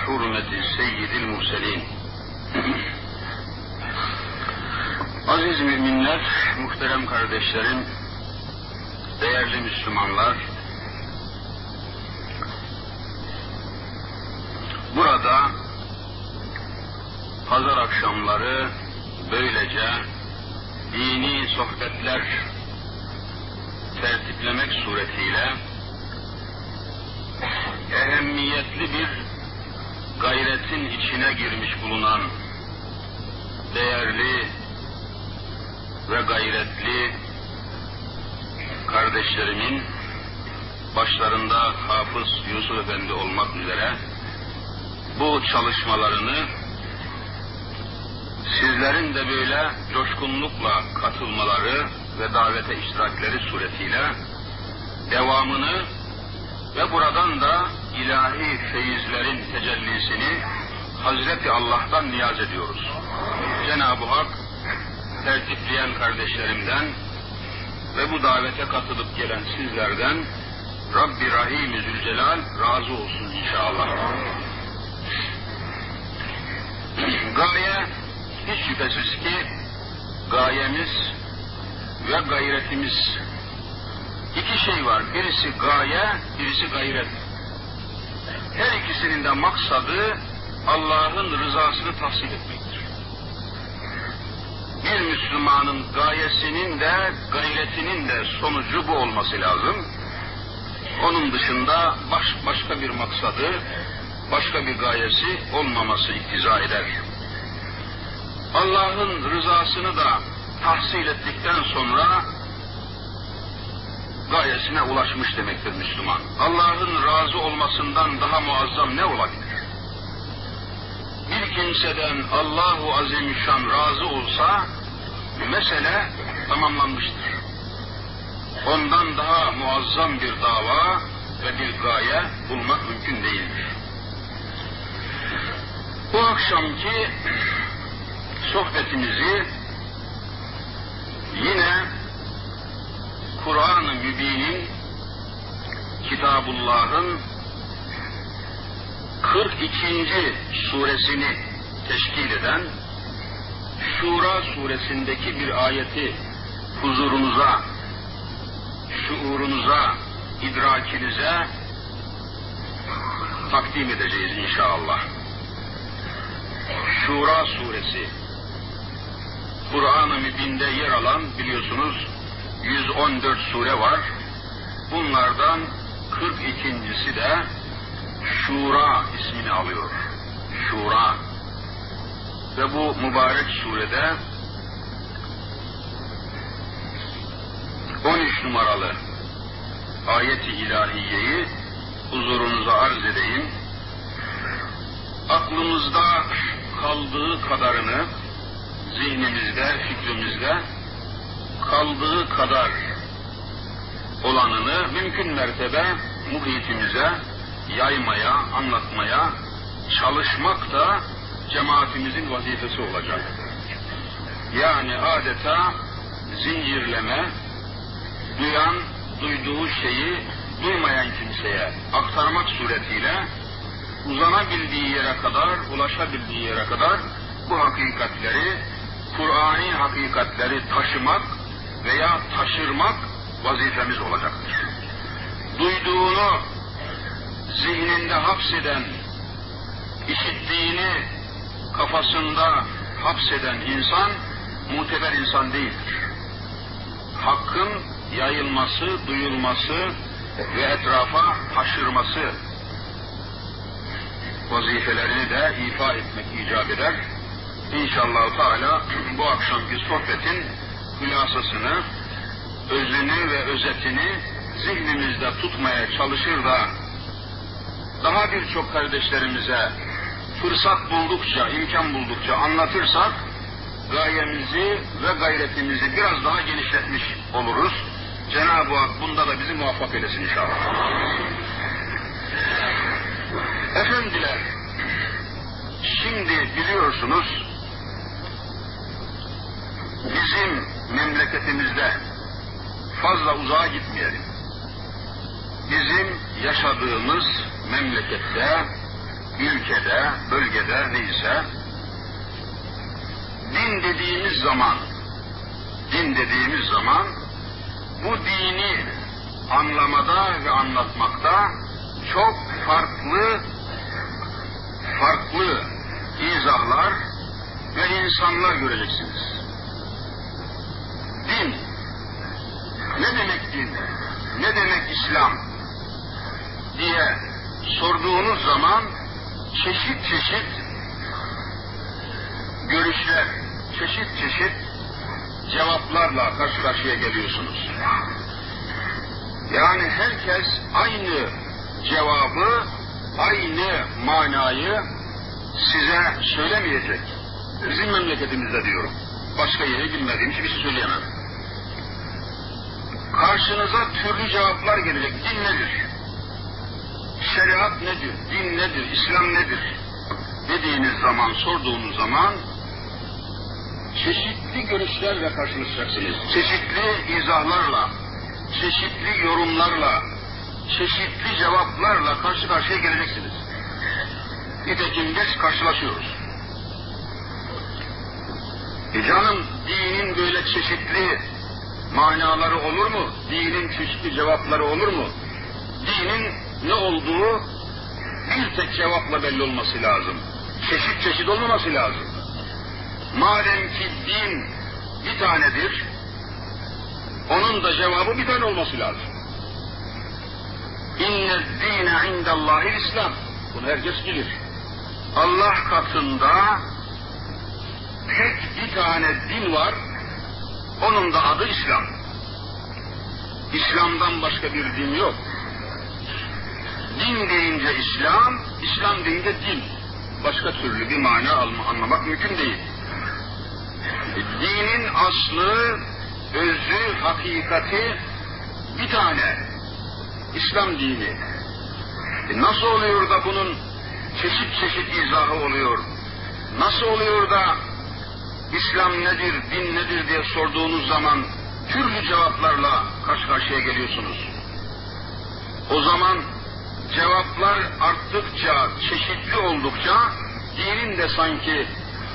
بحرمة سيد المرسلين Aziz müminler, muhterem kardeşlerim, değerli Müslümanlar, burada pazar akşamları böylece dini sohbetler tertiplemek suretiyle ehemmiyetli bir gayretin içine girmiş bulunan değerli ve gayretli kardeşlerimin başlarında Hafız Yusuf Efendi olmak üzere bu çalışmalarını sizlerin de böyle coşkunlukla katılmaları ve davete iştirakleri suretiyle devamını ve buradan da ilahi feyizlerin tecellisini Hazreti Allah'tan niyaz ediyoruz. Cenab-ı Hak tertipleyen kardeşlerimden ve bu davete katılıp gelen sizlerden Rabbi Rahim-i Zülcelal razı olsun inşallah. Gaye hiç şüphesiz ki gayemiz ve gayretimiz iki şey var. Birisi gaye, birisi gayret. Her ikisinin de maksadı Allah'ın rızasını tahsil etmektir. Bir Müslümanın gayesinin de gayretinin de sonucu bu olması lazım. Onun dışında baş, başka bir maksadı, başka bir gayesi olmaması iktiza eder. Allah'ın rızasını da tahsil ettikten sonra gayesine ulaşmış demektir Müslüman. Allah'ın razı olmasından daha muazzam ne olabilir? Bir kimseden Allahu Azimüşşan razı olsa mesele tamamlanmıştır. Ondan daha muazzam bir dava ve bir gaye bulmak mümkün değildir. Bu akşamki sohbetimizi yine Kur'an-ı Mübin'in Kitabullah'ın 42. suresini teşkil eden Şura suresindeki bir ayeti huzurunuza, şuurunuza, idrakinize takdim edeceğiz inşallah. Şura suresi Kur'an-ı Mübin'de yer alan biliyorsunuz 114 sure var. Bunlardan 42.si de Şura ismini alıyor. Şura. Ve bu mübarek surede 13 numaralı ayeti ilahiyeyi huzurunuza arz edeyim. Aklımızda kaldığı kadarını zihnimizde, fikrimizde kaldığı kadar olanını mümkün mertebe muhitimize yaymaya, anlatmaya çalışmak da cemaatimizin vazifesi olacak. Yani adeta zincirleme, duyan, duyduğu şeyi duymayan kimseye aktarmak suretiyle uzanabildiği yere kadar, ulaşabildiği yere kadar bu hakikatleri, Kur'ani hakikatleri taşımak veya taşırmak vazifemiz olacaktır. Duyduğunu zihninde hapseden, işittiğini kafasında hapseden insan muteber insan değildir. Hakkın yayılması, duyulması ve etrafa taşırması vazifelerini de ifa etmek icap eder. İnşallah Teala bu akşamki sohbetin hülasasını, özünü ve özetini zihnimizde tutmaya çalışır da daha birçok kardeşlerimize fırsat buldukça, imkan buldukça anlatırsak gayemizi ve gayretimizi biraz daha genişletmiş oluruz. Cenab-ı Hak bunda da bizi muvaffak eylesin inşallah. Efendiler, şimdi biliyorsunuz bizim memleketimizde fazla uzağa gitmeyelim. Bizim yaşadığımız memlekette ülkede, bölgede neyse din dediğimiz zaman din dediğimiz zaman bu dini anlamada ve anlatmakta çok farklı farklı izahlar ve insanlar göreceksiniz. Din ne demek din? Ne demek İslam? diye sorduğunuz zaman çeşit çeşit görüşler, çeşit çeşit cevaplarla karşı karşıya geliyorsunuz. Yani herkes aynı cevabı, aynı manayı size söylemeyecek. Bizim memleketimizde diyorum. Başka yere bilmediğim hiçbir şey söyleyemem. Karşınıza türlü cevaplar gelecek. Din nedir? Şeriat nedir? Din nedir? İslam nedir? Dediğiniz zaman, sorduğunuz zaman çeşitli görüşlerle karşılaşacaksınız. Çeşitli izahlarla, çeşitli yorumlarla, çeşitli cevaplarla karşı karşıya geleceksiniz. Nitekim geç karşılaşıyoruz. E canım dinin böyle çeşitli manaları olur mu? Dinin çeşitli cevapları olur mu? Dinin ne olduğu bir tek cevapla belli olması lazım. Çeşit çeşit olmaması lazım. Madem ki din bir tanedir, onun da cevabı bir tane olması lazım. İnne dine indallahi İslam. Bunu herkes bilir. Allah katında tek bir tane din var, onun da adı İslam. İslam'dan başka bir din yok. Din deyince İslam, İslam deyince din. Başka türlü bir mana alma, anlamak mümkün değil. Dinin aslı, özü, hakikati bir tane. İslam dini. E nasıl oluyor da bunun çeşit çeşit izahı oluyor? Nasıl oluyor da İslam nedir, din nedir diye sorduğunuz zaman türlü cevaplarla karşı karşıya geliyorsunuz. O zaman cevaplar arttıkça, çeşitli oldukça dinin de sanki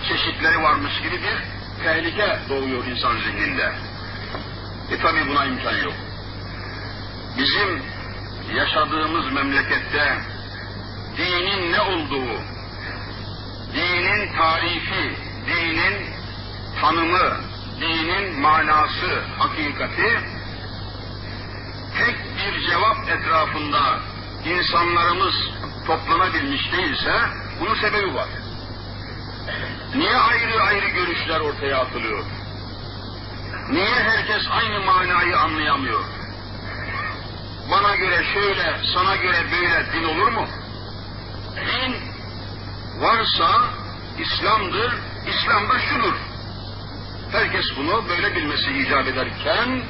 çeşitleri varmış gibi bir tehlike doğuyor insan zihninde. E tabi buna imkan yok. Bizim yaşadığımız memlekette dinin ne olduğu, dinin tarifi, dinin tanımı, dinin manası, hakikati tek bir cevap etrafında insanlarımız toplanabilmiş değilse bunun sebebi var. Niye ayrı ayrı görüşler ortaya atılıyor? Niye herkes aynı manayı anlayamıyor? Bana göre şöyle, sana göre böyle din olur mu? Din varsa İslam'dır, İslam da şudur. Herkes bunu böyle bilmesi icap ederken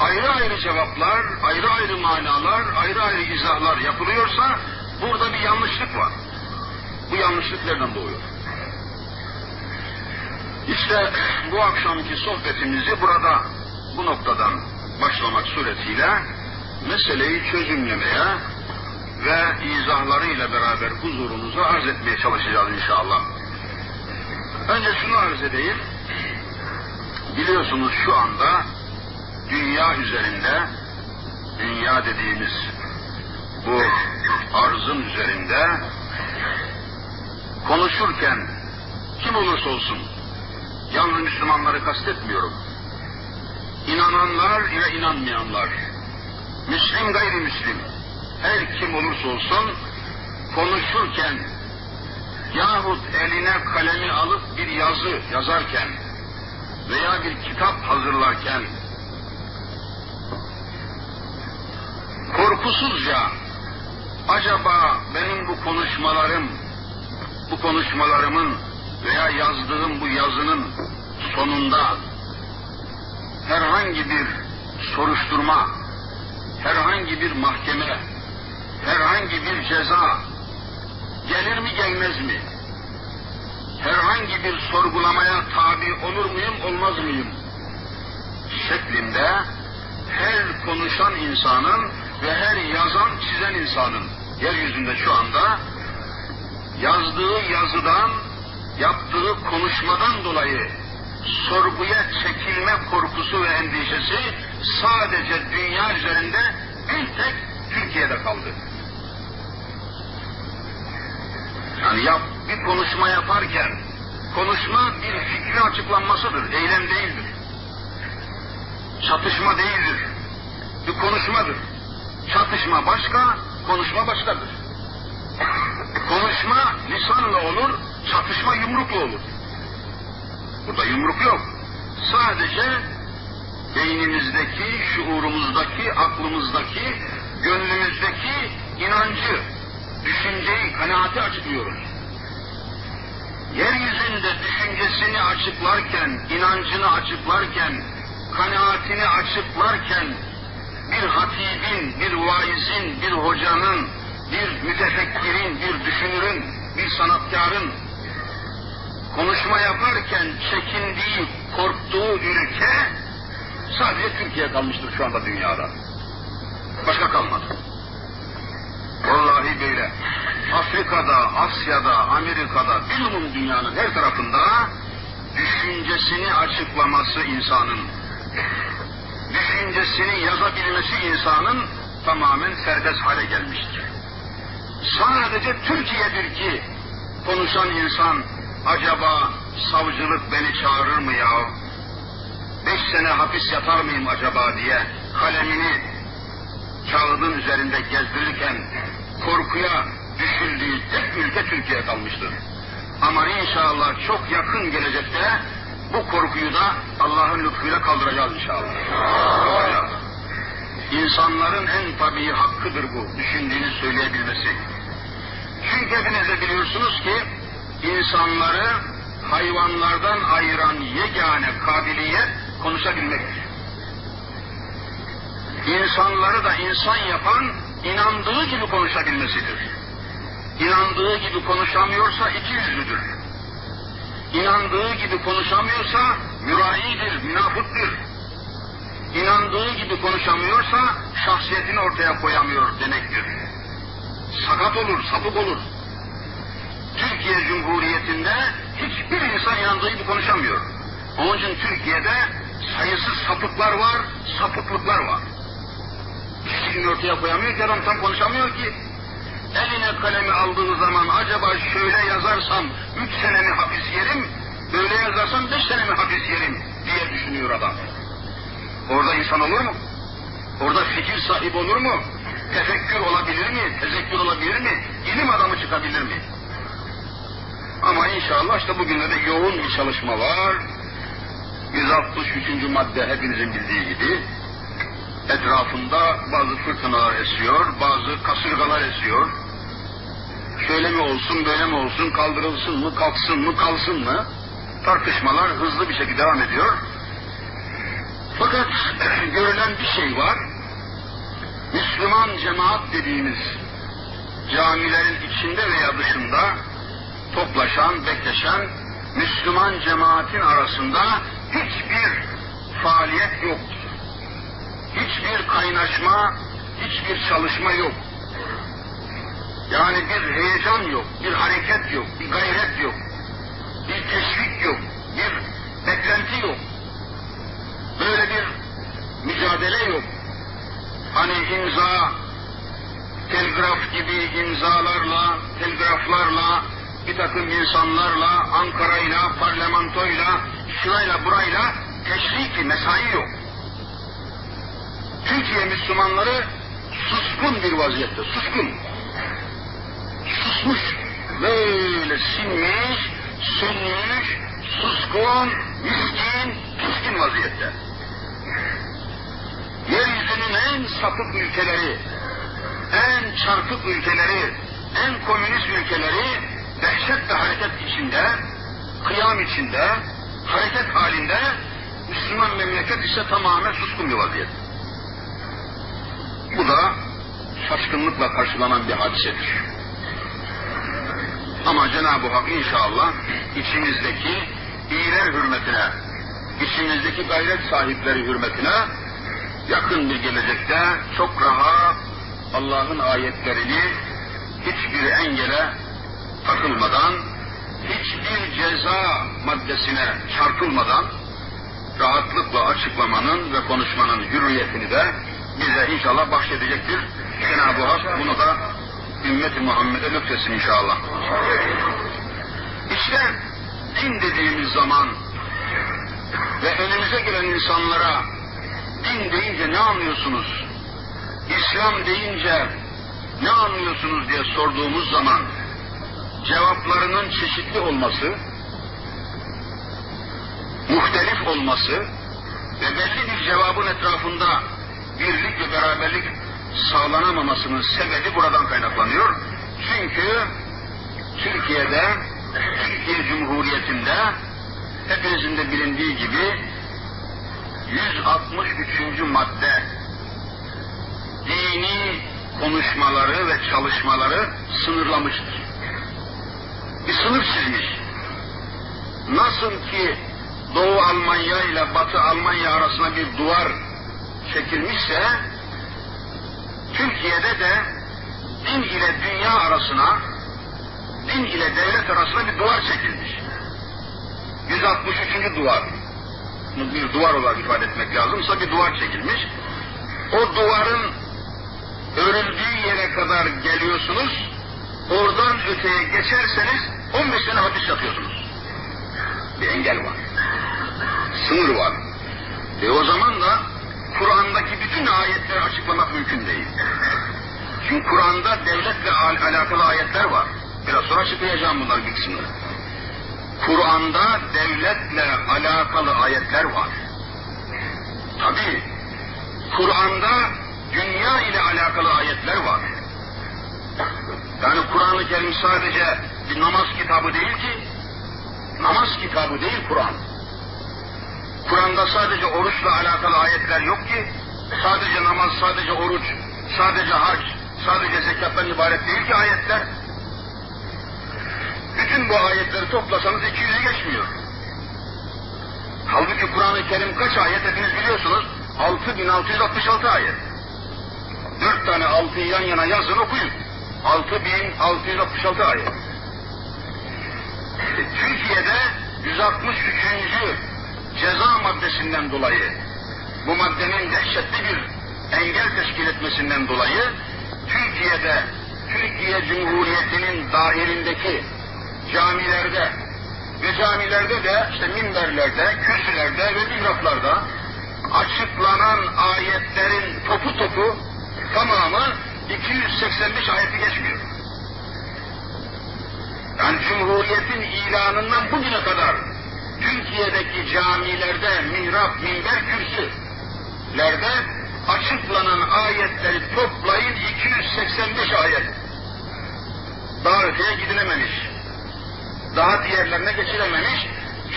ayrı ayrı cevaplar, ayrı ayrı manalar, ayrı ayrı izahlar yapılıyorsa burada bir yanlışlık var. Bu yanlışlık nereden doğuyor? İşte bu akşamki sohbetimizi burada bu noktadan başlamak suretiyle meseleyi çözümlemeye ve izahlarıyla beraber huzurunuza arz etmeye çalışacağız inşallah. Önce şunu arz edeyim. Biliyorsunuz şu anda dünya üzerinde, dünya dediğimiz bu arzın üzerinde konuşurken kim olursa olsun, yalnız Müslümanları kastetmiyorum. İnananlar ile inanmayanlar, Müslim gayrimüslim, her kim olursa olsun konuşurken yahut eline kalemi alıp bir yazı yazarken veya bir kitap hazırlarken korkusuzca acaba benim bu konuşmalarım, bu konuşmalarımın veya yazdığım bu yazının sonunda herhangi bir soruşturma, herhangi bir mahkeme, herhangi bir ceza gelir mi gelmez mi? Herhangi bir sorgulamaya tabi olur muyum, olmaz mıyım? Şeklinde her konuşan insanın ve her yazan, çizen insanın yeryüzünde şu anda yazdığı yazıdan, yaptığı konuşmadan dolayı sorguya çekilme korkusu ve endişesi sadece dünya üzerinde bir tek Türkiye'de kaldı. Yani yap, bir konuşma yaparken konuşma bir fikri açıklanmasıdır, eylem değildir. Çatışma değildir. Bir konuşmadır. Çatışma başka, konuşma başkadır. Konuşma lisanla olur, çatışma yumrukla olur. Burada yumruk yok. Sadece beynimizdeki, şuurumuzdaki, aklımızdaki, gönlümüzdeki inancı, düşünceyi, kanaati açıklıyoruz. Yeryüzünde düşüncesini açıklarken, inancını açıklarken, kanaatini açıklarken bir hatibin, bir vaizin, bir hocanın, bir mütefekkirin, bir düşünürün, bir sanatkarın konuşma yaparken çekindiği, korktuğu ülke sadece Türkiye kalmıştır şu anda dünyada. Başka kalmadı. Vallahi böyle. Afrika'da, Asya'da, Amerika'da, bilumum dünyanın her tarafında düşüncesini açıklaması insanın, düşüncesini yazabilmesi insanın tamamen serbest hale gelmiştir. Sadece Türkiye'dir ki konuşan insan acaba savcılık beni çağırır mı ya? Beş sene hapis yatar mıyım acaba diye kalemini kağıdın üzerinde gezdirirken korkuya düşüldüğü tek ülke Türkiye kalmıştır. Ama inşallah çok yakın gelecekte bu korkuyu da Allah'ın lütfuyla kaldıracağız inşallah. İnsanların en tabii hakkıdır bu, düşündüğünü söyleyebilmesi. Çünkü hepiniz de biliyorsunuz ki insanları hayvanlardan ayıran yegane kabiliyet konuşabilmektir. İnsanları da insan yapan inandığı gibi konuşabilmesidir. İnandığı gibi konuşamıyorsa iki yüzlüdür. İnandığı gibi konuşamıyorsa müraidir, münafıktır. İnandığı gibi konuşamıyorsa şahsiyetini ortaya koyamıyor demektir. Sakat olur, sapık olur. Türkiye Cumhuriyeti'nde hiçbir insan inandığı gibi konuşamıyor. Onun için Türkiye'de sayısız sapıklar var, sapıklıklar var. Hiçbirini ortaya koyamıyor ki adam tam konuşamıyor ki. Eline kalemi aldığı zaman acaba şöyle yazarsam üç sene mi hapis yerim, böyle yazarsam beş sene mi hapis yerim diye düşünüyor adam. Orada insan olur mu? Orada fikir sahibi olur mu? Tefekkür olabilir mi? Tezekkür olabilir mi? İlim adamı çıkabilir mi? Ama inşallah işte bugünlerde yoğun bir çalışma var. 163. madde hepinizin bildiği gibi etrafında bazı fırtınalar esiyor, bazı kasırgalar esiyor. Şöyle mi olsun, böyle mi olsun, kaldırılsın mı, kalksın mı, kalsın mı? Tartışmalar hızlı bir şekilde devam ediyor. Fakat görülen bir şey var. Müslüman cemaat dediğimiz camilerin içinde veya dışında toplaşan, bekleşen Müslüman cemaatin arasında hiçbir faaliyet yoktur. Hiçbir kaynaşma, hiçbir çalışma yok. Yani bir heyecan yok, bir hareket yok, bir gayret yok, bir teşvik yok, bir beklenti yok. Böyle bir mücadele yok. Hani imza, telgraf gibi imzalarla, telgraflarla, bir takım insanlarla, Ankara'yla, parlamentoyla, şurayla burayla teşriki mesai yok. Türkiye Müslümanları suskun bir vaziyette, suskun. Susmuş, böyle sinmiş, sönmüş, suskun, miskin, piskin vaziyette. Yeryüzünün en sapık ülkeleri, en çarpık ülkeleri, en komünist ülkeleri dehşet ve hareket içinde, kıyam içinde, hareket halinde, Müslüman memleket ise tamamen suskun bir vaziyet. Bu da şaşkınlıkla karşılanan bir hadisedir. Ama Cenab-ı Hak inşallah içimizdeki iyiler hürmetine, içimizdeki gayret sahipleri hürmetine yakın bir gelecekte çok rahat Allah'ın ayetlerini hiçbir engele takılmadan, hiçbir ceza maddesine çarpılmadan rahatlıkla açıklamanın ve konuşmanın hürriyetini de bize inşallah bahşedecektir. Cenab-ı Hak bunu da ümmet-i Muhammed'e lütfetsin inşallah. İşte din dediğimiz zaman ve önümüze gelen insanlara din deyince ne anlıyorsunuz? İslam deyince ne anlıyorsunuz diye sorduğumuz zaman cevaplarının çeşitli olması, muhtelif olması ve belli bir cevabın etrafında birlik ve beraberlik sağlanamamasının sebebi buradan kaynaklanıyor. Çünkü Türkiye'de, Türkiye Cumhuriyeti'nde hepinizin de bilindiği gibi 163. madde dini konuşmaları ve çalışmaları sınırlamıştır. Bir sınır çizmiş. Nasıl ki Doğu Almanya ile Batı Almanya arasına bir duvar çekilmişse, Türkiye'de de din ile dünya arasına, din ile devlet arasına bir duvar çekilmiş. 163. duvar. Bir duvar olarak ifade etmek lazımsa bir duvar çekilmiş. O duvarın örüldüğü yere kadar geliyorsunuz, oradan öteye geçerseniz 15 sene hapis yatıyorsunuz. Bir engel var. Sınır var. E o zaman da Kur'an'daki bütün ayetleri açıklamak mümkün değil. Çünkü Kur'an'da devletle al alakalı ayetler var. Biraz sonra açıklayacağım bunları bir kısmını. Kur'an'da devletle alakalı ayetler var. Tabi Kur'an'da dünya ile alakalı ayetler var. Yani Kur'an-ı Kerim sadece bir namaz kitabı değil ki, namaz kitabı değil Kur'an. Kur'an'da sadece oruçla alakalı ayetler yok ki, sadece namaz, sadece oruç, sadece hac, sadece zekattan ibaret değil ki ayetler. Bütün bu ayetleri toplasanız 200'ü geçmiyor. Halbuki Kur'an-ı Kerim kaç ayet hepiniz biliyorsunuz? 6666 ayet. Dört tane altıyı yan yana yazın okuyun. 6666 ayet. E, Türkiye'de 163. ceza maddesinden dolayı bu maddenin dehşetli bir engel teşkil etmesinden dolayı Türkiye'de Türkiye Cumhuriyeti'nin dahilindeki camilerde ve camilerde de işte minberlerde, kürsülerde ve mihraplarda açıklanan ayetlerin topu topu tamamı 285 ayeti geçmiyor. Yani Cumhuriyet'in ilanından bugüne kadar Türkiye'deki camilerde mihrap, minber, kürsülerde açıklanan ayetleri toplayın 285 ayet. Daha öteye gidilememiş. Daha diğerlerine geçilememiş.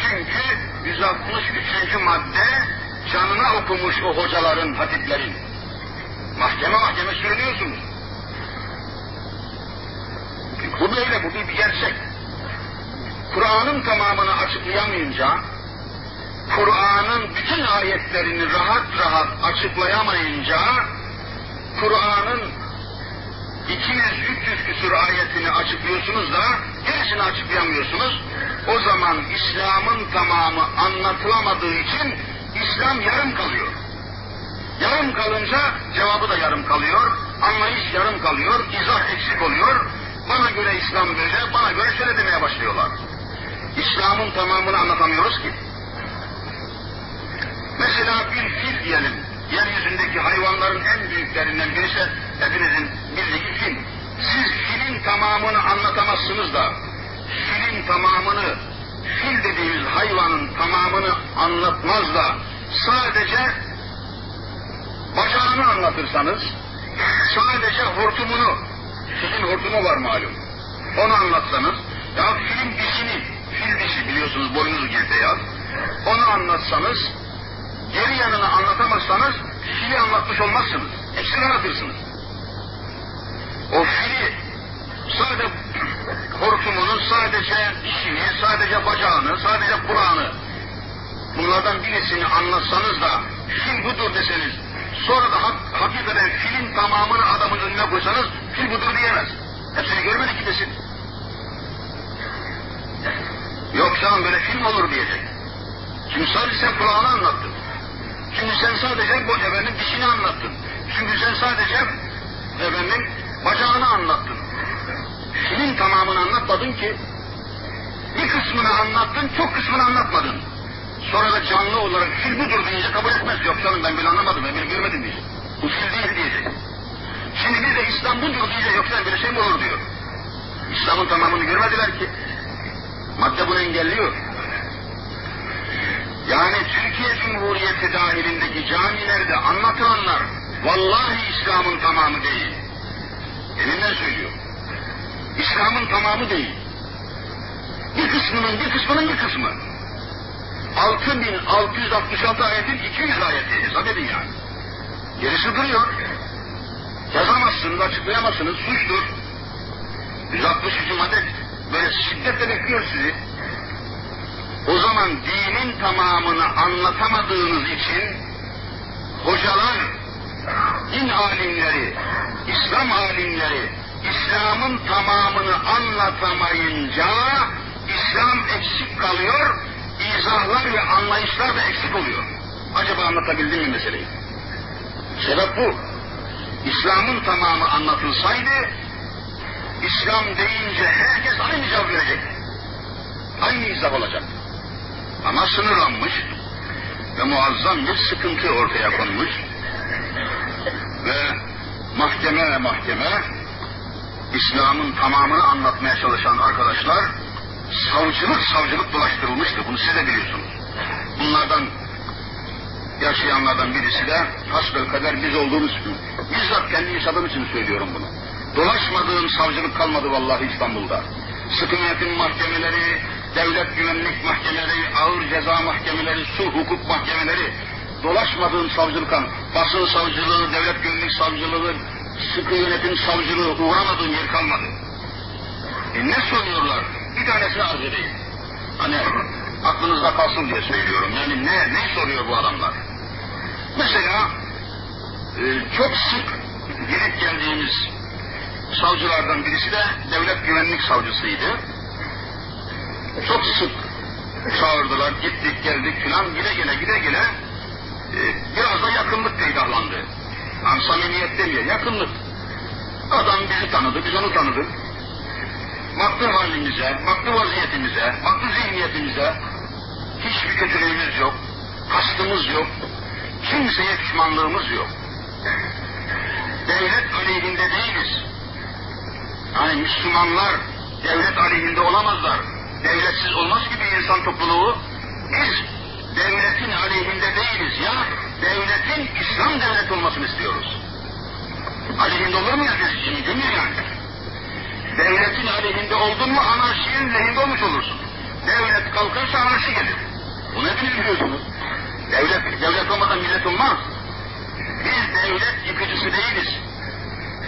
Çünkü 163. madde canına okumuş o hocaların, hatiplerin. Mahkeme mahkeme sürünüyorsunuz. Bu böyle, bu bir gerçek. Kur'an'ın tamamını açıklayamayınca, Kur'an'ın bütün ayetlerini rahat rahat açıklayamayınca, Kur'an'ın 200-300 küsur ayetini açıklıyorsunuz da gerisini açıklayamıyorsunuz. O zaman İslam'ın tamamı anlatılamadığı için İslam yarım kalıyor. Yarım kalınca cevabı da yarım kalıyor, anlayış yarım kalıyor, izah eksik oluyor. Bana göre İslam böyle, bana göre şöyle demeye başlıyorlar. İslam'ın tamamını anlatamıyoruz ki. Mesela bir fil diyelim, yeryüzündeki hayvanların en büyüklerinden birisi hepinizin bildiği fil. Siz filin tamamını anlatamazsınız da, filin tamamını, fil dediğimiz hayvanın tamamını anlatmaz da, sadece bacağını anlatırsanız, sadece hortumunu, filin hortumu var malum, onu anlatsanız, ya filin dişini, fil dişi biliyorsunuz boynuz gibi beyaz, onu anlatsanız, geri yanını anlatamazsanız, fili anlatmış olmazsınız, eksik anlatırsınız. O fili, sadece hortumunu, sadece dişini, sadece bacağını, sadece kulağını, bunlardan birisini anlatsanız da, fil budur deseniz, Sonra da hak, hakikaten filin tamamını adamın önüne koysanız fil budur diyemez. Hepsini görmedik ki desin. Zaman böyle film olur diyecek. Çünkü sadece sen kulağını anlattın. Çünkü sen sadece bu efendim dişini anlattın. Çünkü sen sadece efendim bacağını anlattın. Filmin tamamını anlatmadın ki bir kısmını anlattın, çok kısmını anlatmadın. Sonra da canlı olarak fil budur deyince kabul etmez. Yok canım ben bile anlamadım, ben bile görmedim diyecek. Bu fil değil diyecek. Şimdi biz de İslam budur diyecek, yok sen böyle şey mi olur diyor. İslam'ın tamamını görmediler ki. Madde bunu engelliyor. Yani Türkiye Cumhuriyeti dahilindeki camilerde anlatılanlar vallahi İslam'ın tamamı değil. Elinden söylüyor. İslam'ın tamamı değil. Bir kısmının bir kısmının bir kısmı. 6666 ayetin 200 ayeti hesap edin yani. Gerisi duruyor. Yazamazsınız, açıklayamazsınız, suçtur. 163 madde böyle şiddetle bekliyor sizi. O zaman dinin tamamını anlatamadığınız için hocalar, din alimleri, İslam alimleri İslam'ın tamamını anlatamayınca İslam eksik kalıyor, izahlar ve anlayışlar da eksik oluyor. Acaba anlatabildim mi meseleyi? Sebep bu. İslam'ın tamamı anlatılsaydı, İslam deyince herkes aynı cevap verecek. Aynı izah olacak. Ama sınırlanmış ve muazzam bir sıkıntı ortaya konmuş ve mahkeme mahkeme İslam'ın tamamını anlatmaya çalışan arkadaşlar savcılık savcılık dolaştırılmıştı. Bunu siz de biliyorsunuz. Bunlardan yaşayanlardan birisi de hasbelkader biz olduğumuz için, bizzat kendi yaşadığım için söylüyorum bunu. Dolaşmadığım savcılık kalmadı vallahi İstanbul'da. Sıkı yönetim mahkemeleri, devlet güvenlik mahkemeleri, ağır ceza mahkemeleri, sulh hukuk mahkemeleri, dolaşmadığım savcılık kalmadı. Basın savcılığı, devlet güvenlik savcılığı, sıkı yönetim savcılığı uğramadığım yer kalmadı. E ne soruyorlar? Bir tanesini arz edeyim. Hani aklınızda kalsın diye söylüyorum. Yani ne, ne soruyor bu adamlar? Mesela e, çok sık gidip geldiğimiz savcılardan birisi de devlet güvenlik savcısıydı. Çok sık çağırdılar, gittik geldik filan gide gele gide gele e, biraz da yakınlık peydahlandı. Yani samimiyet demiyor, yakınlık. Adam bizi tanıdı, biz onu tanıdık. Baktı halimize, baktı vaziyetimize, baktı zihniyetimize. Hiçbir kötülüğümüz yok, kastımız yok, kimseye pişmanlığımız yok. Devlet aleyhinde değiliz. Yani Müslümanlar devlet aleyhinde olamazlar. Devletsiz olmaz ki bir insan topluluğu. Biz devletin aleyhinde değiliz ya. Devletin İslam devlet olmasını istiyoruz. Aleyhinde olur muyuz biz? Şimdi değil yani? Devletin aleyhinde oldun mu anarşinin lehinde olmuş olursun. Devlet kalkarsa anarşi gelir. Bunu hepiniz biliyorsunuz. Devlet, devlet olmadan millet olmaz. Biz devlet yıkıcısı değiliz.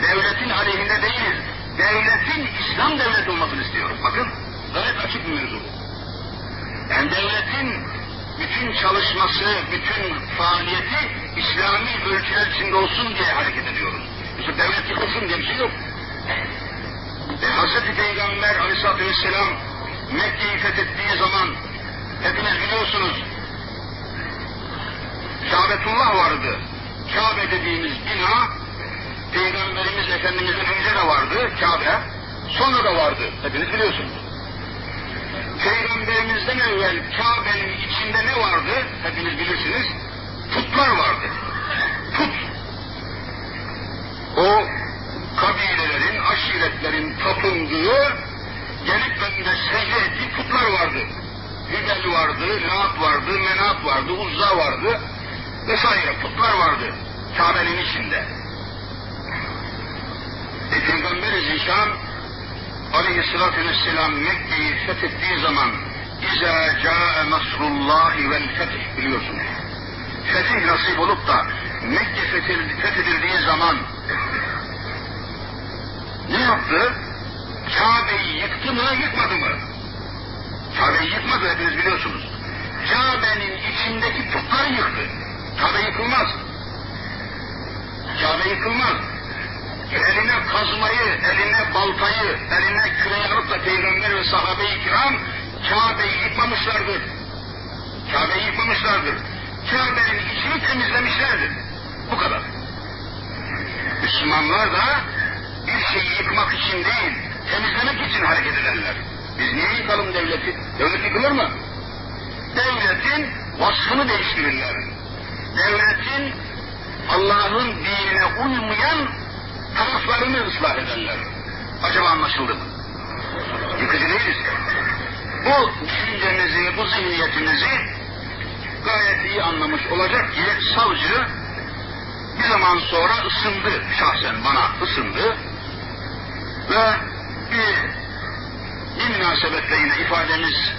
Devletin aleyhinde değiliz. Devletin İslam devlet olmasını istiyoruz. Bakın gayet açık bir mevzu. Yani devletin bütün çalışması, bütün faaliyeti İslami ölçüler içinde olsun diye hareket ediyoruz. Yoksa devlet yıkılsın diye bir şey yok. E, Hz. Peygamber aleyhissalatü vesselam Mekke'yi fethettiği zaman hepiniz biliyorsunuz Kâbetullah vardı. Kabe dediğimiz bina Peygamberimiz Efendimiz'in önce de vardı Kabe. Sonra da vardı. Hepiniz biliyorsunuz. Peygamberimizden evvel Kabe'nin içinde ne vardı? Hepiniz bilirsiniz. Putlar vardı. Put. O kabilelerin, aşiretlerin tapındığı, gelip önünde secde ettiği putlar vardı. Hübel vardı, Lat vardı, Menat vardı, Uzza vardı vesaire putlar vardı Kabe'nin içinde. Peygamber-i Zişan aleyhissalatü vesselam Mekke'yi fethettiği zaman İzâ câe nasrullâhi vel fetih biliyorsunuz. Fetih nasip olup da Mekke fethedildiği zaman ne yaptı? Kabe'yi yıktı mı, yıkmadı mı? Kabe'yi yıkmadı hepiniz biliyorsunuz. Kabe'nin içindeki putları yıktı. Kabe yıkılmaz. Kabe yıkılmaz. Eline kazmayı, eline baltayı, eline küreği alıp da Peygamber ve sahabe-i kiram Kabe'yi yıkmamışlardır. Kabe'yi yıkmamışlardır. Kabe'nin içini temizlemişlerdir. Bu kadar. Müslümanlar da bir şeyi yıkmak için değil, temizlemek için hareket ederler. Biz niye yıkalım devleti? Devlet yıkılır mı? Devletin vasfını değiştirirler. Devletin Allah'ın dinine uymayan taraflarını ıslah ederler. Acaba anlaşıldı mı? Yıkıcı değiliz. Bu düşüncenizi, bu zihniyetinizi gayet iyi anlamış olacak ki savcı bir zaman sonra ısındı şahsen bana ısındı ve bir, bir münasebetle yine ifademiz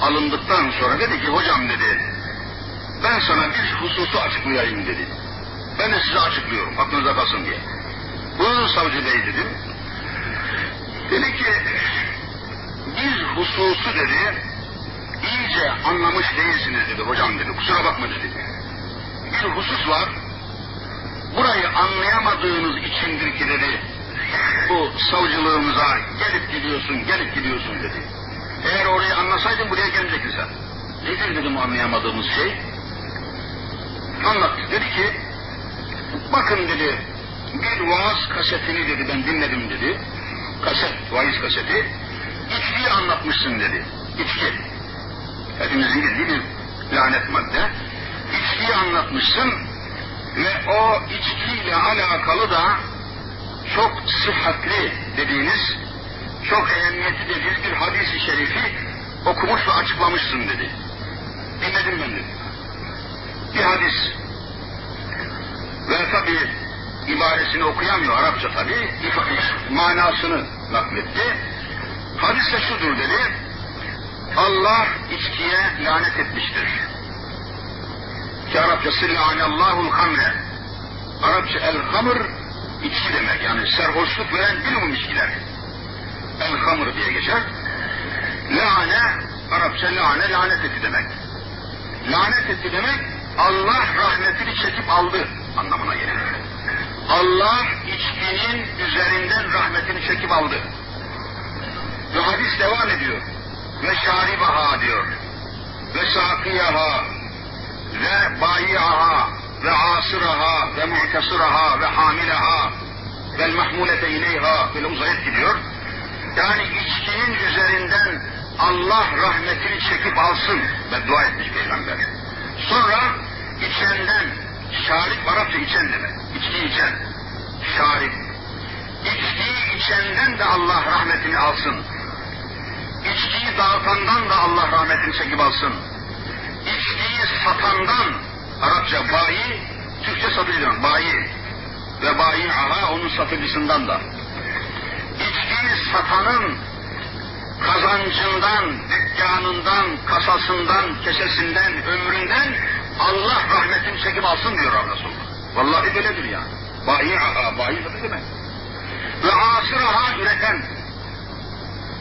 alındıktan sonra dedi ki hocam dedi ben sana bir hususu açıklayayım dedi. Ben de size açıklıyorum aklınıza kalsın diye. Buyurun savcı bey dedim. Dedi ki bir hususu dedi iyice anlamış değilsiniz dedi hocam dedi kusura bakma dedi. Bir husus var burayı anlayamadığınız içindir ki dedi bu savcılığımıza gelip gidiyorsun gelip gidiyorsun dedi. Eğer orayı anlasaydın buraya gelmeyecektin sen. Nedir dedim anlayamadığımız şey? Anlat. Dedi ki bakın dedi bir vaaz kasetini dedi ben dinledim dedi. Kaset, vaiz kaseti. İçkiyi anlatmışsın dedi. İçki. Hepimizin bildiği bir lanet madde. İçkiyi anlatmışsın ve o içkiyle alakalı da çok sıhhatli dediğiniz, çok ehemmiyetli dediğiniz bir hadis-i şerifi okumuş ve açıklamışsın dedi. Dinledim ben dedi. Bir hadis. Ve tabi ibaresini okuyamıyor Arapça tabi, manasını nakletti. Hadis de şudur dedi, Allah içkiye lanet etmiştir. Ki Arapçası la'anallahul hamre. Arapça el hamr içki demek yani serhoşluk veren bilmem içkiler. El hamr diye geçer. Lane, Arapça lane lanet etti demek. Lanet etti demek Allah rahmetini çekip aldı anlamına gelir. Allah içkinin üzerinden rahmetini çekip aldı. Ve hadis devam ediyor. Ve şaribaha diyor. Ve sakiyaha ve bayiaha ve asıraha ve mu'tasıraha ve hamileha ve mahmulete ileyha böyle uzayıp gidiyor. Yani içkinin üzerinden Allah rahmetini çekip alsın ve dua etmiş peygamber. Sonra içenden şarip Arapça içen demek. İçki içen. Şarip. İçkiyi içenden de Allah rahmetini alsın. İçkiyi dağıtandan da Allah rahmetini çekip alsın. İçkiyi satandan Arapça bayi, Türkçe satıcıdan bayi ve bayi aha onun satıcısından da. İçkiyi satanın kazancından, dükkanından, kasasından, kesesinden, ömründen Allah rahmetini çekip alsın diyor Resulullah. Vallahi böyledir ya. Bayi aha, bayi satı demek. Ve asır aha üreten,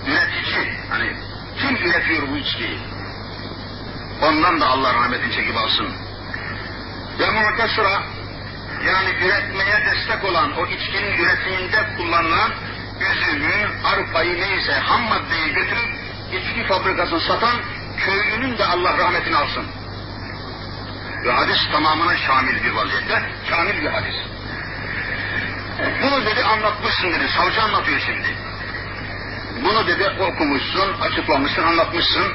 üretici, hani kim üretiyor bu içkiyi? Ondan da Allah rahmetini çekip alsın. Ve muhtasıra, yani üretmeye destek olan o içkinin üretiminde kullanılan üzümü, arpayı neyse ham maddeyi götürüp içki fabrikasını satan köylünün de Allah rahmetini alsın. Ve hadis tamamına şamil bir vaziyette, şamil bir hadis. Bunu dedi anlatmışsın dedi, savcı anlatıyor şimdi. Bunu dedi okumuşsun, açıklamışsın, anlatmışsın.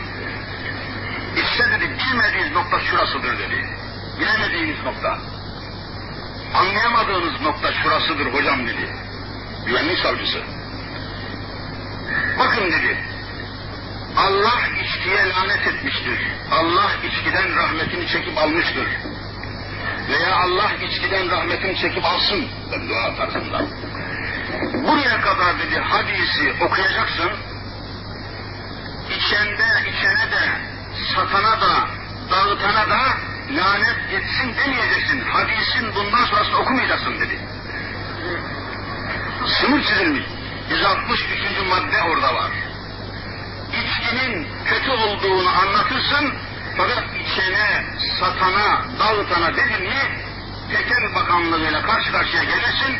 İşte dedi bilmediğiniz nokta şurasıdır dedi. Bilemediğiniz nokta. Anlayamadığınız nokta şurasıdır hocam dedi. Güvenlik savcısı. Bakın dedi. Allah içkiye lanet etmiştir. Allah içkiden rahmetini çekip almıştır. Veya Allah içkiden rahmetini çekip alsın. Dua tarzında. Buraya kadar dedi hadisi okuyacaksın. İçende, içene de, satana da, dağıtana da lanet etsin demeyeceksin. Hadisin bundan sonrasını okumayacaksın dedi. Sınır çizilmiş. 163. madde orada var. İçkinin kötü olduğunu anlatırsın fakat içene, satana, dağıtana dedin mi tekel bakanlığıyla karşı karşıya gelirsin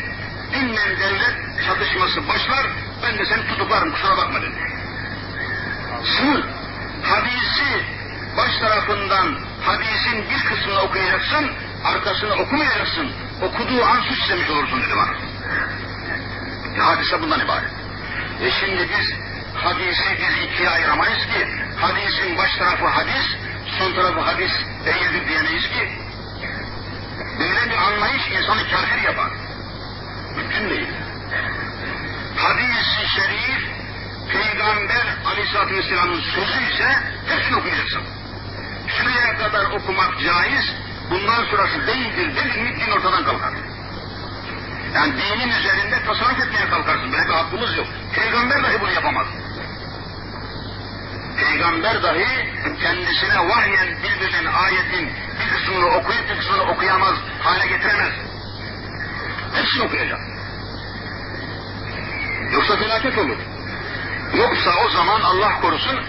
dinle devlet çatışması başlar ben de seni tutuklarım kusura bakma dedi. Sınır. baş tarafından hadisin bir kısmını okuyacaksın, arkasını okumayacaksın. Okuduğu an suç işlemiş olursun dedi bana. E, hadise bundan ibaret. E şimdi biz hadisi biz ikiye ayıramayız ki hadisin baş tarafı hadis, son tarafı hadis değildir diyemeyiz ki. Böyle bir anlayış insanı kafir yapar. Mümkün değil. Hadis-i şerif, Peygamber Aleyhisselatü Vesselam'ın sözü ise hepsini okuyacaksın. Şuraya kadar okumak caiz, bundan sonrası değildir dedin mi din ortadan kalkar. Yani dinin üzerinde tasarruf etmeye kalkarsın. Böyle bir hakkımız yok. Peygamber dahi bunu yapamaz. Peygamber dahi kendisine vahyen bildirilen ayetin bir kısmını okuyup bir kısmını okuyamaz, hale getiremez. Hepsini okuyacak. Yoksa felaket olur. Yoksa o zaman Allah korusun,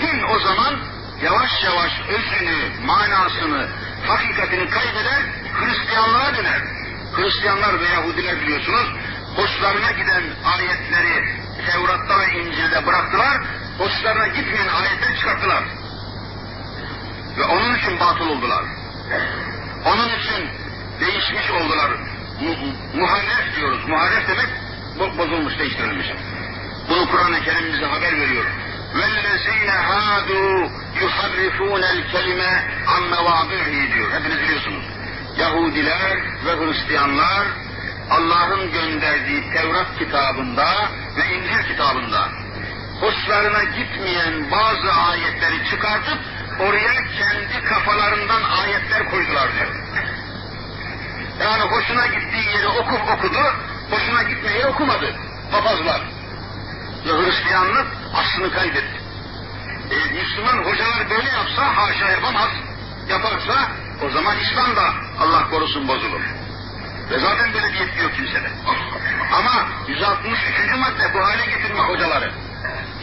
din o zaman yavaş yavaş özünü, manasını, hakikatini kaybeder, Hristiyanlığa döner. Hristiyanlar ve Yahudiler biliyorsunuz, hoşlarına giden ayetleri Tevrat'ta ve İncil'de bıraktılar, hoşlarına gitmeyen ayetleri çıkarttılar. Ve onun için batıl oldular. Onun için değişmiş oldular. Mu muharref diyoruz. Muharref demek bo bozulmuş, değiştirilmiş. Bunu Kur'an-ı Kerim bize haber veriyor. وَالَّذ۪ينَ هَادُوا يُحَرِّفُونَ الْكَلِمَ عَنْ مَوَابِعِهِ diyor. Hepiniz biliyorsunuz. Yahudiler ve Hristiyanlar Allah'ın gönderdiği Tevrat kitabında ve İncil kitabında hoşlarına gitmeyen bazı ayetleri çıkartıp oraya kendi kafalarından ayetler koydular diyor. Yani hoşuna gittiği yeri okup okudu, hoşuna gitmeyi okumadı. Papazlar. Ve Hristiyanlık aslını kaybetti. E, Müslüman hocalar böyle yapsa haşa yapamaz. Yaparsa o zaman İslam da Allah korusun bozulur. Ve zaten böyle bir yetki yok kimsede. Ama 163. madde bu hale getirme hocaları.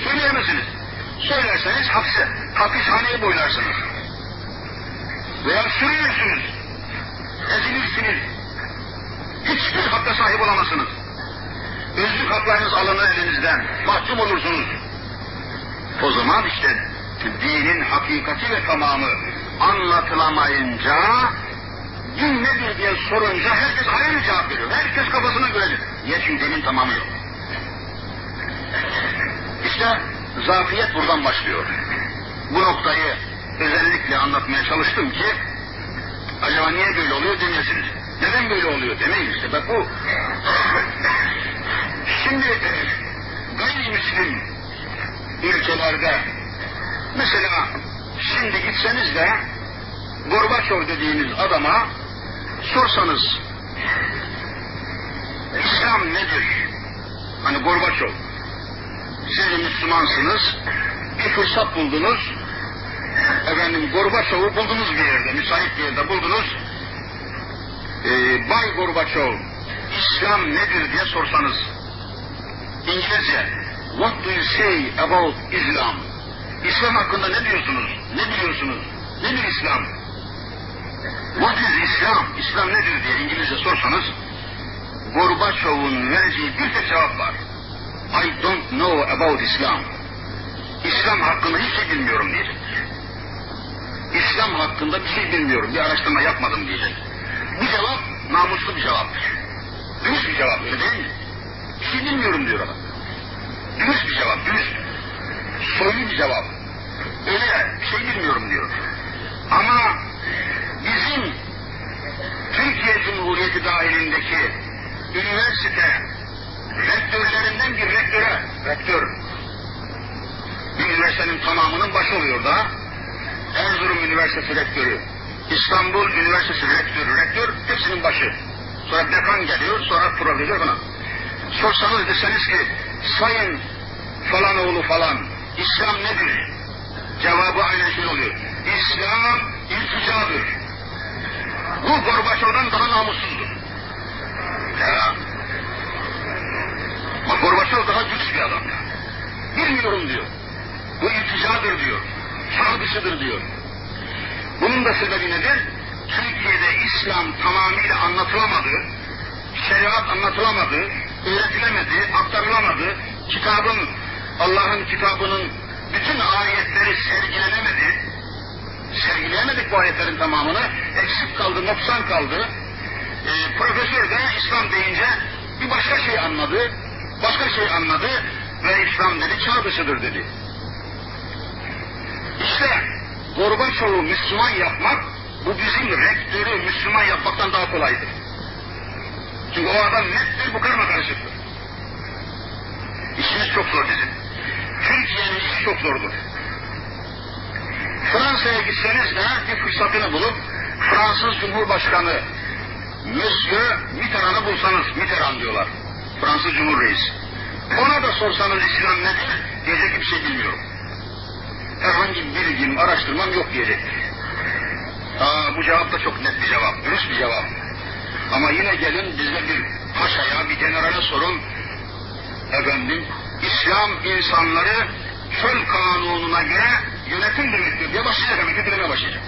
Söyleyemezsiniz. Söylerseniz hapse, hapishaneye boylarsınız. Veya sürüyorsunuz. Ezilirsiniz. Hiçbir hakka sahip olamazsınız. Özlük haklarınız alınır elinizden. Mahkum olursunuz. O zaman işte dinin hakikati ve tamamı anlatılamayınca din nedir diye sorunca herkes ayrı cevap veriyor. Herkes kafasına göre. Niye? Çünkü dinin tamamı yok. İşte zafiyet buradan başlıyor. Bu noktayı özellikle anlatmaya çalıştım ki acaba niye böyle oluyor demeyesiniz. Neden böyle oluyor demeyin işte. Bak bu. Şimdi gayrimüslim ülkelerde mesela şimdi gitseniz de Gorbaçov dediğiniz adama sorsanız İslam nedir? Hani Gorbaçov siz Müslümansınız bir fırsat buldunuz efendim Gorbaçov'u buldunuz bir yerde müsait bir yerde buldunuz ee, Bay Gorbaçov İslam nedir diye sorsanız İngilizce What do you say about Islam? İslam hakkında ne diyorsunuz? Ne biliyorsunuz? Nedir İslam? What is İslam? İslam nedir diye İngilizce sorsanız Gorbaçov'un vereceği bir tek cevap var. I don't know about Islam. İslam hakkında hiç şey bilmiyorum diyecek. İslam hakkında bir şey bilmiyorum, bir araştırma yapmadım diyecek. Bu cevap namuslu bir cevaptır. Dürüst bir cevap öyle değil mi? Bir şey bilmiyorum diyor adam. Dürüst bir cevap, dürüst. Soylu bir cevap. Öyle bir şey bilmiyorum diyor. Ama bizim Türkiye Cumhuriyeti dahilindeki üniversite rektörlerinden bir rektöre, rektör, üniversitenin tamamının başı oluyor da, Erzurum Üniversitesi rektörü, İstanbul Üniversitesi rektörü, rektör hepsinin başı. Sonra dekan geliyor, sonra profesör falan. Sorsanız deseniz ki, sayın falan oğlu falan, İslam nedir? Cevabı aynen şöyle oluyor. İslam ilticadır. Bu Gorbaçov'dan daha namussuzdur. Ya. Bak Gorbaçov daha güç bir adam. Bilmiyorum diyor. Bu ilticadır diyor. Dışıdır diyor. Bunun da sebebi nedir? Türkiye'de İslam tamamıyla anlatılamadı, şeriat anlatılamadı, öğretilemedi, aktarılamadı, kitabın, Allah'ın kitabının bütün ayetleri sergilenemedi. sergileyemedik bu ayetlerin tamamını. Eksik kaldı, noksan kaldı. E, profesör de İslam deyince bir başka şey anladı, başka şey anladı ve İslam dedi çağ dışıdır dedi. İşte Gorbaçov'u Müslüman yapmak bu bizim rektörü Müslüman yapmaktan daha kolaydır. Çünkü o adam nettir, bu karma karışıktır. İşimiz çok zor bizim. Türkiye'nin işi çok zordur. Fransa'ya gitseniz de bir fırsatını bulup Fransız Cumhurbaşkanı Monsieur Mitterrand'ı bulsanız, Mitterrand diyorlar. Fransız Cumhur. Ona da sorsanız İslam nedir? Diyecek bir şey bilmiyorum. Herhangi bir bilgim, araştırmam yok diyecek. Aa, bu cevap da çok net bir cevap, dürüst bir cevap. Ama yine gelin bize bir paşaya, bir generale sorun. Efendim, İslam insanları çöl kanununa göre yönetim demektir diye başlayacak ama kötülemeye başlayacak.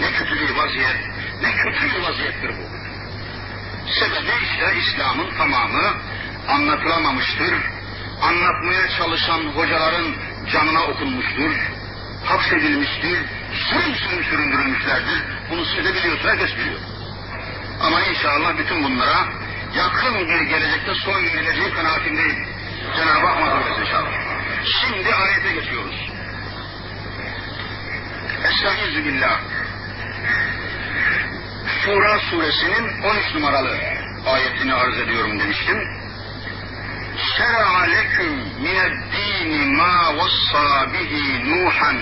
Ne kötü bir vaziyet, ne kötü bir vaziyettir bu. Sebebi işte İslam'ın tamamı anlatılamamıştır. Anlatmaya çalışan hocaların canına okunmuştur. Hapsedilmiştir. Sürüm sürüm süründürülmüşlerdir. Bunu siz de herkes biliyor. Ama inşallah bütün bunlara yakın bir gelecekte son verileceği kanaatindeyim. Cenab-ı Hak mazur inşallah. Şimdi ayete geçiyoruz. Estaizu billah. Şura suresinin 13 numaralı ayetini arz ediyorum demiştim. Şera leküm mineddini ma vassa bihi Nuhan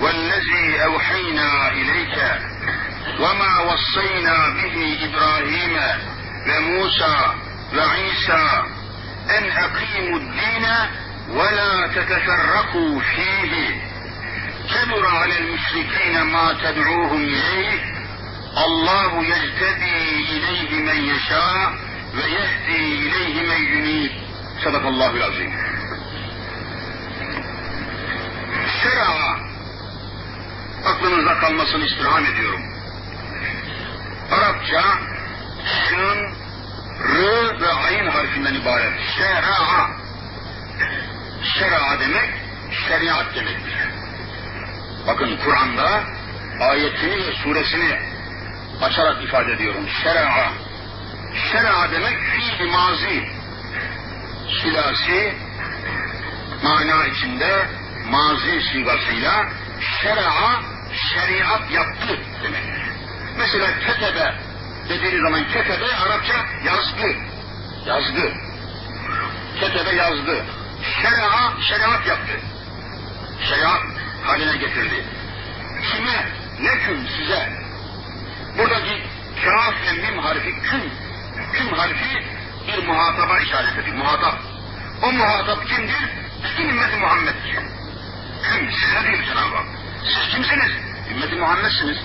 vellezî evhînâ ileyke ve ma vassayna bihi İbrahim'e وموسى وعيسى أن أقيموا الدين ولا تتفرقوا فيه. كبر على المشركين ما تدعوهم إليه. الله يجتبي إليه من يشاء ويهدي إليه من ينيب. صدق الله العظيم. şera aklınızda kalmasını istirham ediyorum. Arapça şın, rı ve ayın harfinden ibaret. Şera. Şera demek şeriat demektir. Bakın Kur'an'da ayetini ve suresini açarak ifade ediyorum. Şera. Şera demek fiil mazi. Silasi mana içinde mazi sigasıyla şera şeriat yaptı demek. Mesela ketebe dediğiniz zaman ketebe Arapça yazdı. Yazdı. Ketebe yazdı. Şera şeriat yaptı. Şeriat haline getirdi. Kime? Leküm size. Buradaki kaf ve mim harfi küm. Küm harfi bir muhataba işaret ediyor. Muhatap. O muhatap kimdir? Bütün ümmeti Muhammed'dir. Küm size diyor Cenab-ı Hak. Siz kimsiniz? Ümmeti Muhammed'siniz.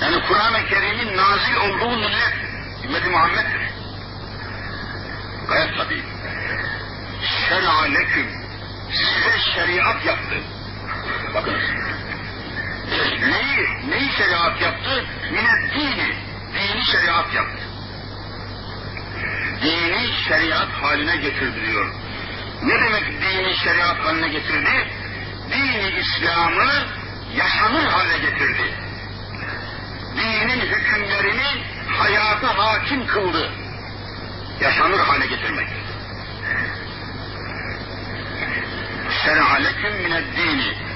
Yani Kur'an-ı Kerim'in nazil olduğu millet ümmeti Muhammed'dir. Gayet tabii. Şer'a leküm. Size şeriat yaptı. Bakınız. Neyi, neyi şeriat yaptı? Minet dini. Dini şeriat yaptı. Dini şeriat haline getirdi diyor. Ne demek dini şeriat haline getirdi? Dini İslam'ı yaşanır hale getirdi. Dinin hükümlerini hayata hakim kıldı. Yaşanır hale getirmek. Şer'a leküm mined dini.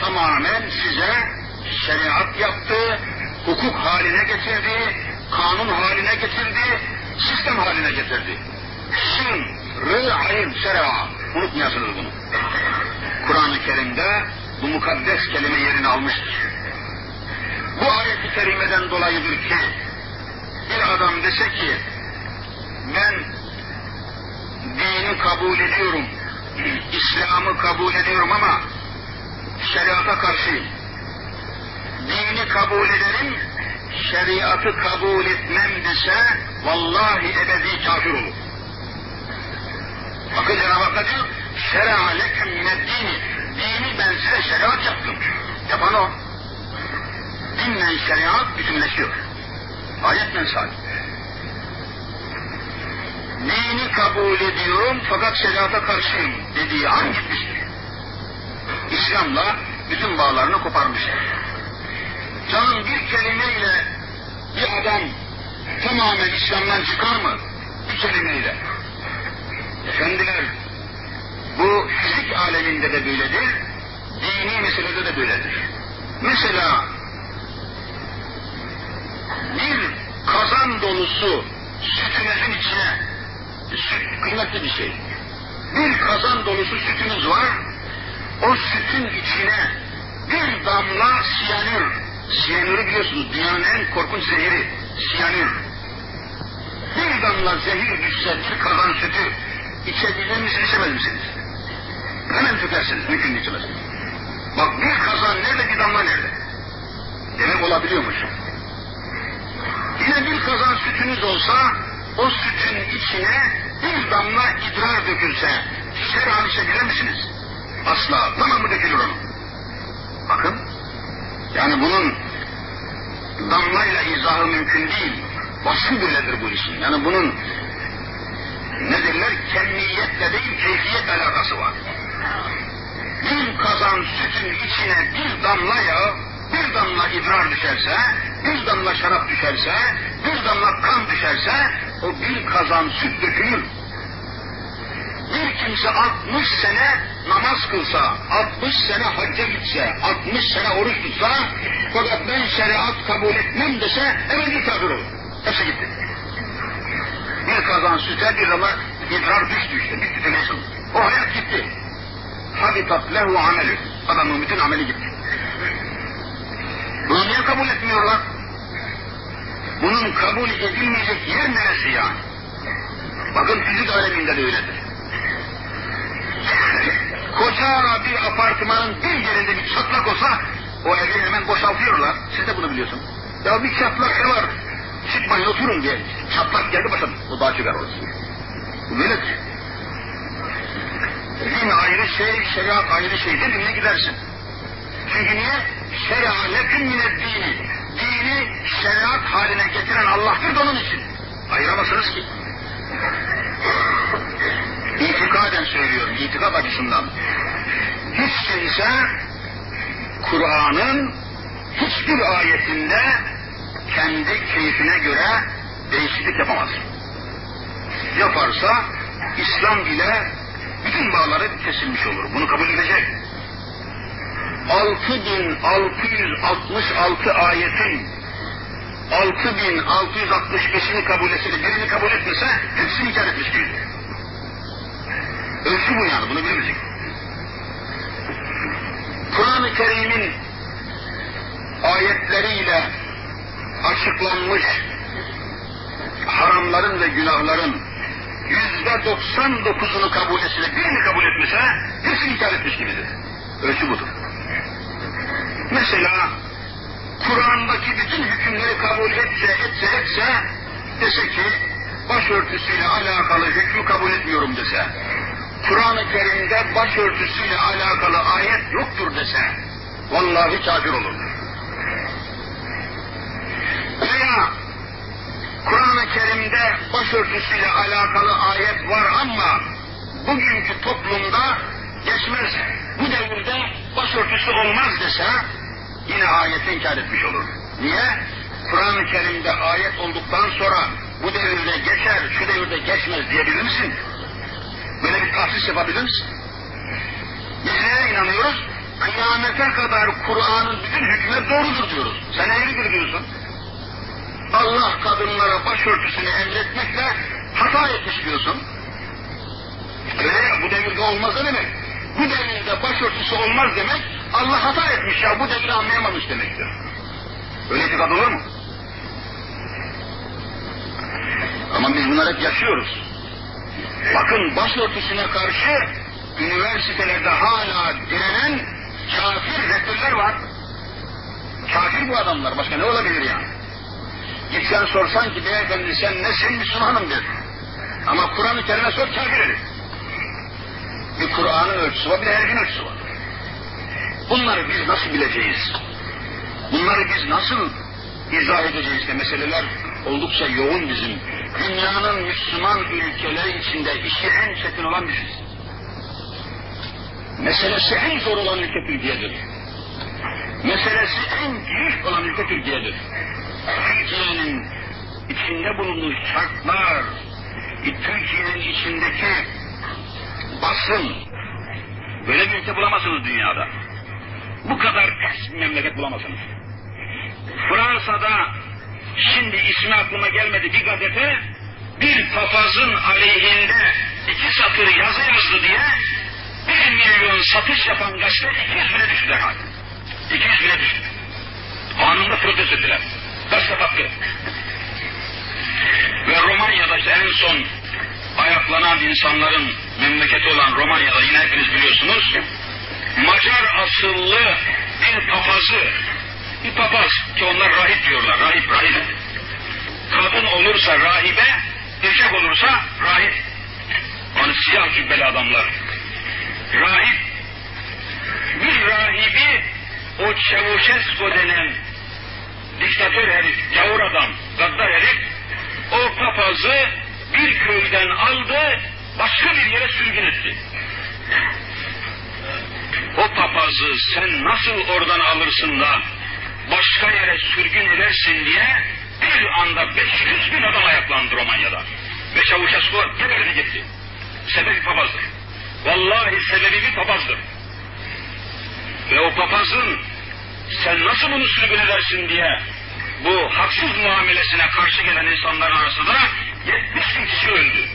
Tamamen size şeriat yaptı, hukuk haline getirdi, kanun haline getirdi, sistem haline getirdi. Şın, rı, ayn, şer'a. Unutmayasınız bunu. Kur'an-ı Kerim'de bu mukaddes kelime yerini almıştır. Bu ayet-i kerimeden dolayıdır ki bir adam dese ki ben dini kabul ediyorum, İslam'ı kabul ediyorum ama şeriata karşıyım. Dini kabul ederim, şeriatı kabul etmem dese vallahi ebedi kafir olur. Bakın Cenab-ı Hak diyor, şer'a leküm dini. Dini ben size şeriat yaptım. Yapan o. Dinle şeriat bütünleşiyor. Ayetle sabit. Dini kabul ediyorum fakat şeriata karşıyım dediği an gitmiştir. İslam'la bütün bağlarını koparmıştır. Canım bir kelimeyle bir adam tamamen İslam'dan çıkar mı? Bir kelimeyle. Efendiler, bu fizik aleminde de böyledir, dini meselede de böyledir. Mesela bir kazan dolusu sütünüzün içine, süt kıymetli bir şey. Bir kazan dolusu sütünüz var, o sütün içine bir damla siyanür, siyanürü biliyorsunuz dünyanın en korkunç zehiri, siyanür. Bir damla zehir düşse bir kazan sütü içebilir misiniz, içemez misiniz? Hemen tükersiniz, mümkün değil içemezsiniz. Bak bir kazan nerede, bir damla nerede? Demek olabiliyormuş. Yine bir kazan sütünüz olsa, o sütün içine bir damla idrar dökülse, şerhan içebilir misiniz? Asla, tamamı dökülür onun. Bakın, yani bunun damlayla izahı mümkün değil. Vasfı böyledir bu işin. Yani bunun ne derler, kemiyetle değil, keyfiyetle alakası var. Bir kazan sütün içine bir damla yağ, bir damla idrar düşerse, bir damla şarap düşerse, bir damla kan düşerse, o bir kazan süt dökülür. Bir kimse 60 sene namaz kılsa, 60 sene hacca gitse, 60 sene oruç tutsa, fakat ben şeriat kabul etmem dese, bir kafir olur. Hepsi gitti. Bir kazan süte bir damla idrar düştü işte, bitti tümeysin. O hayat gitti. Habitat lehu amelü. Adamın bütün ameli gitti. Bunu niye kabul etmiyorlar? Bunun kabul edilmeyecek yer neresi yani? Bakın fizik aleminde de öyledir. Koca bir apartmanın bir yerinde bir çatlak olsa o evi hemen boşaltıyorlar. Siz de bunu biliyorsunuz. Ya bir çatlak var. Çıkmayın oturun diye. Çatlak geldi başladı. O daha çıkar orası. Böyledir. Din ayrı şey, şeriat ayrı şey. Dinle gidersin. Çünkü niye? Şeria leküm minet dini. Dini şeriat haline getiren Allah'tır da onun için. Ayıramazsınız ki. İtikaden söylüyorum, itikad açısından. Hiç kimse Kur'an'ın hiçbir ayetinde kendi keyfine göre değişiklik yapamaz. Yaparsa İslam ile bütün bağları kesilmiş olur. Bunu kabul edecek. 6666 ayetin 6665'ini kabul etse de birini kabul etmese hepsini inkar etmiş gibidir. Ölçü bu yani bunu bilemeyecek. Kur'an-ı Kerim'in ayetleriyle açıklanmış haramların ve günahların yüzde doksan dokuzunu kabul etse de birini kabul etmese hepsini inkar etmiş gibidir. Ölçü budur. Mesela Kur'an'daki bütün hükümleri kabul etse, etse, etse, dese ki başörtüsüyle alakalı hükmü kabul etmiyorum dese, Kur'an-ı Kerim'de başörtüsüyle alakalı ayet yoktur dese, vallahi kafir olur. Veya Kur'an-ı Kerim'de başörtüsüyle alakalı ayet var ama bugünkü toplumda geçmez, bu devirde başörtüsü olmaz dese, yine ayeti inkar etmiş olur. Niye? Kur'an-ı Kerim'de ayet olduktan sonra bu devirde geçer, şu devirde geçmez diyebilir misin? Böyle bir tahsis yapabilir misin? Biz neye inanıyoruz? Kıyamete kadar Kur'an'ın bütün hükümleri doğrudur diyoruz. Sen eğridir diyorsun. Allah kadınlara başörtüsünü emretmekle hata etmiş diyorsun. Öyle ya, bu devirde olmaz demek? Bu devirde başörtüsü olmaz demek, Allah hata etmiş ya, bu devri anlayamamış demektir. Öyle itikad olur mu? Ama biz bunları hep yaşıyoruz. Bakın başörtüsüne karşı üniversitelerde hala direnen kafir rektörler var. Kafir bu adamlar, başka ne olabilir yani? Gitsen sorsan ki beyefendi sen nesin Müslümanım der. Ama Kur'an-ı Kerim'e sor kafir herif. Bir Kur'an'ın ölçüsü var, bir de herifin ölçüsü var. Bunları biz nasıl bileceğiz? Bunları biz nasıl izah edeceğiz de meseleler oldukça yoğun bizim. Dünyanın Müslüman ülkeleri içinde işi en çetin olan biziz. Meselesi en zor olan ülke Türkiye'dir. Meselesi en giriş olan ülke Türkiye'dir. Türkiye'nin içinde bulunduğu şartlar, Türkiye'nin içindeki basın, böyle bir ülke bulamazsınız dünyada. Bu kadar pes bir memleket bulamazsınız. Fransa'da şimdi ismi aklıma gelmedi bir gazete bir papazın aleyhinde iki satır yazı yazdı diye bir milyon satış yapan gazete 200 bine düştü herhalde. 200 bine düştü. Anında protesto ettiler. Gazete battı. Ve Romanya'da işte en son ayaklanan insanların memleketi olan Romanya'da yine hepiniz biliyorsunuz Macar asıllı bir papazı bir papaz ki onlar rahip diyorlar rahip rahip. Kadın olursa rahibe erkek olursa rahip. Yani siyah cübbeli adamlar. Rahip bir rahibi o Çavuşesko denen diktatör herif, gavur adam, gaddar herif o papazı bir köyden aldı, başka bir yere sürgün etti. O papazı sen nasıl oradan alırsın da başka yere sürgün edersin diye bir anda 500 bin adam ayaklandı Romanya'da. Ve Çavuşescu geberdi gitti. Sebebi papazdır. Vallahi sebebi bir papazdır. Ve o papazın sen nasıl bunu sürgün edersin diye bu haksız muamelesine karşı gelen insanların arasında 70 bin kişi öldü.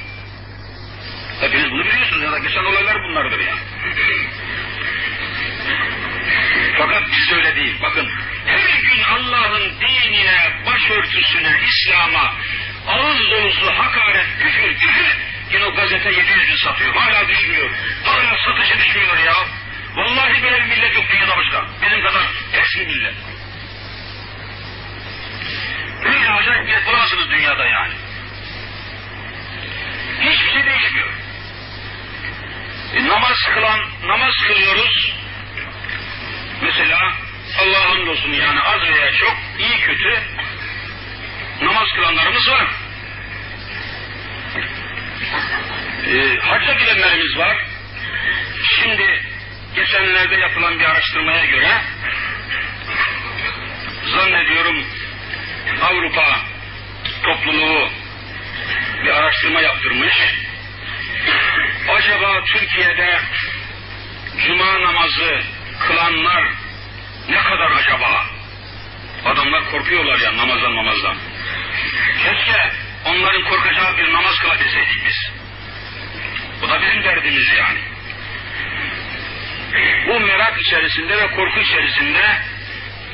Hepiniz bunu biliyorsunuz ya da geçen olaylar bunlardır ya. Fakat biz öyle değil. Bakın her gün Allah'ın dinine, başörtüsüne, İslam'a ağız dolusu hakaret, küfür, küfür yine o gazete 700 bin satıyor. Hala düşmüyor. Hala satışı düşmüyor ya. Vallahi böyle bir millet yok dünyada başka. Bizim kadar pes bir millet. Böyle acayip millet bulamazsınız dünyada yani. Hiçbir şey değişmiyor. E, namaz kılan, namaz kılıyoruz. Mesela Allah'a hamdolsun yani az veya çok, iyi kötü namaz kılanlarımız var. E, hacca gidenlerimiz var. Şimdi geçenlerde yapılan bir araştırmaya göre zannediyorum Avrupa topluluğu bir araştırma yaptırmış. Acaba Türkiye'de cuma namazı kılanlar ne kadar acaba? Adamlar korkuyorlar ya namazdan namazdan. Keşke onların korkacağı bir namaz kılabilseydik biz. Bu da bizim derdimiz yani. Bu merak içerisinde ve korku içerisinde